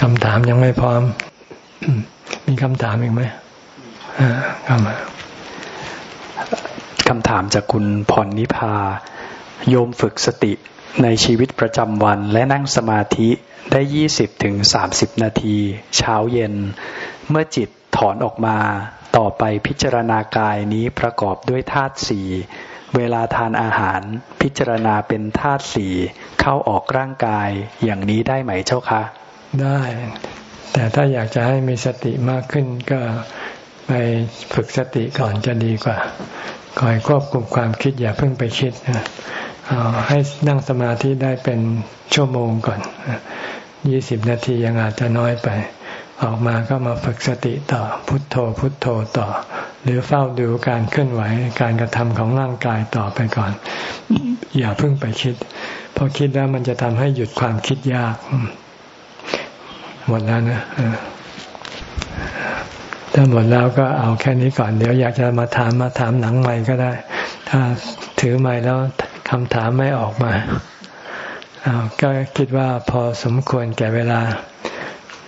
Speaker 1: คำถามยังไม่พร้อม มีคำถามอีกไหมอ่าเข้ามา
Speaker 2: คำถามจากคุณพรนิพา โยมฝึกสติในชีวิตประจำวันและนั่งสมาธิได้ยี่สิบถึงสามสิบนาที เช้าเย็น เมื่อจิตถอนออกมา ต่อไปพิจารณากายนี้ประกอบด้วยธาตุสี่ เวลาทานอาหารพิจารณาเป็นธาตุสี่เข้าออกร่างกายอย่างนี้ได้ไหมเจ้าคะ
Speaker 1: ได้ แต่ถ้าอยากจะให้มีสติมากขึ้นก็ไปฝึกสติก่อนจะดีกว่าคอยควบคุมความคิดอย่าเพิ่งไปคิดเอาให้นั่งสมาธิได้เป็นชั่วโมงก่อนยี่สิบนาทียังอาจจะน้อยไป ออกมาก็มาฝึกสติต่อพุทโธพุทโธต่อ หรือเฝ้าดูการเคลื่อนไหวการกระทำของร่างกายต่อไปก่อน อย่าเพิ่งไปคิดเพราะคิดแล้วมันจะทำให้หยุดความคิดยาก หมดแล้วนะถ้าหมดแล้วก็เอาแค่นี้ก่อน เดี๋ยวอยากจะมาถามมาถามหนังใหม่ก็ได้ ถ้าถือใหม่แล้วคำถามไม่ออกมาก็คิดว่าพอสมควรแก่เวลา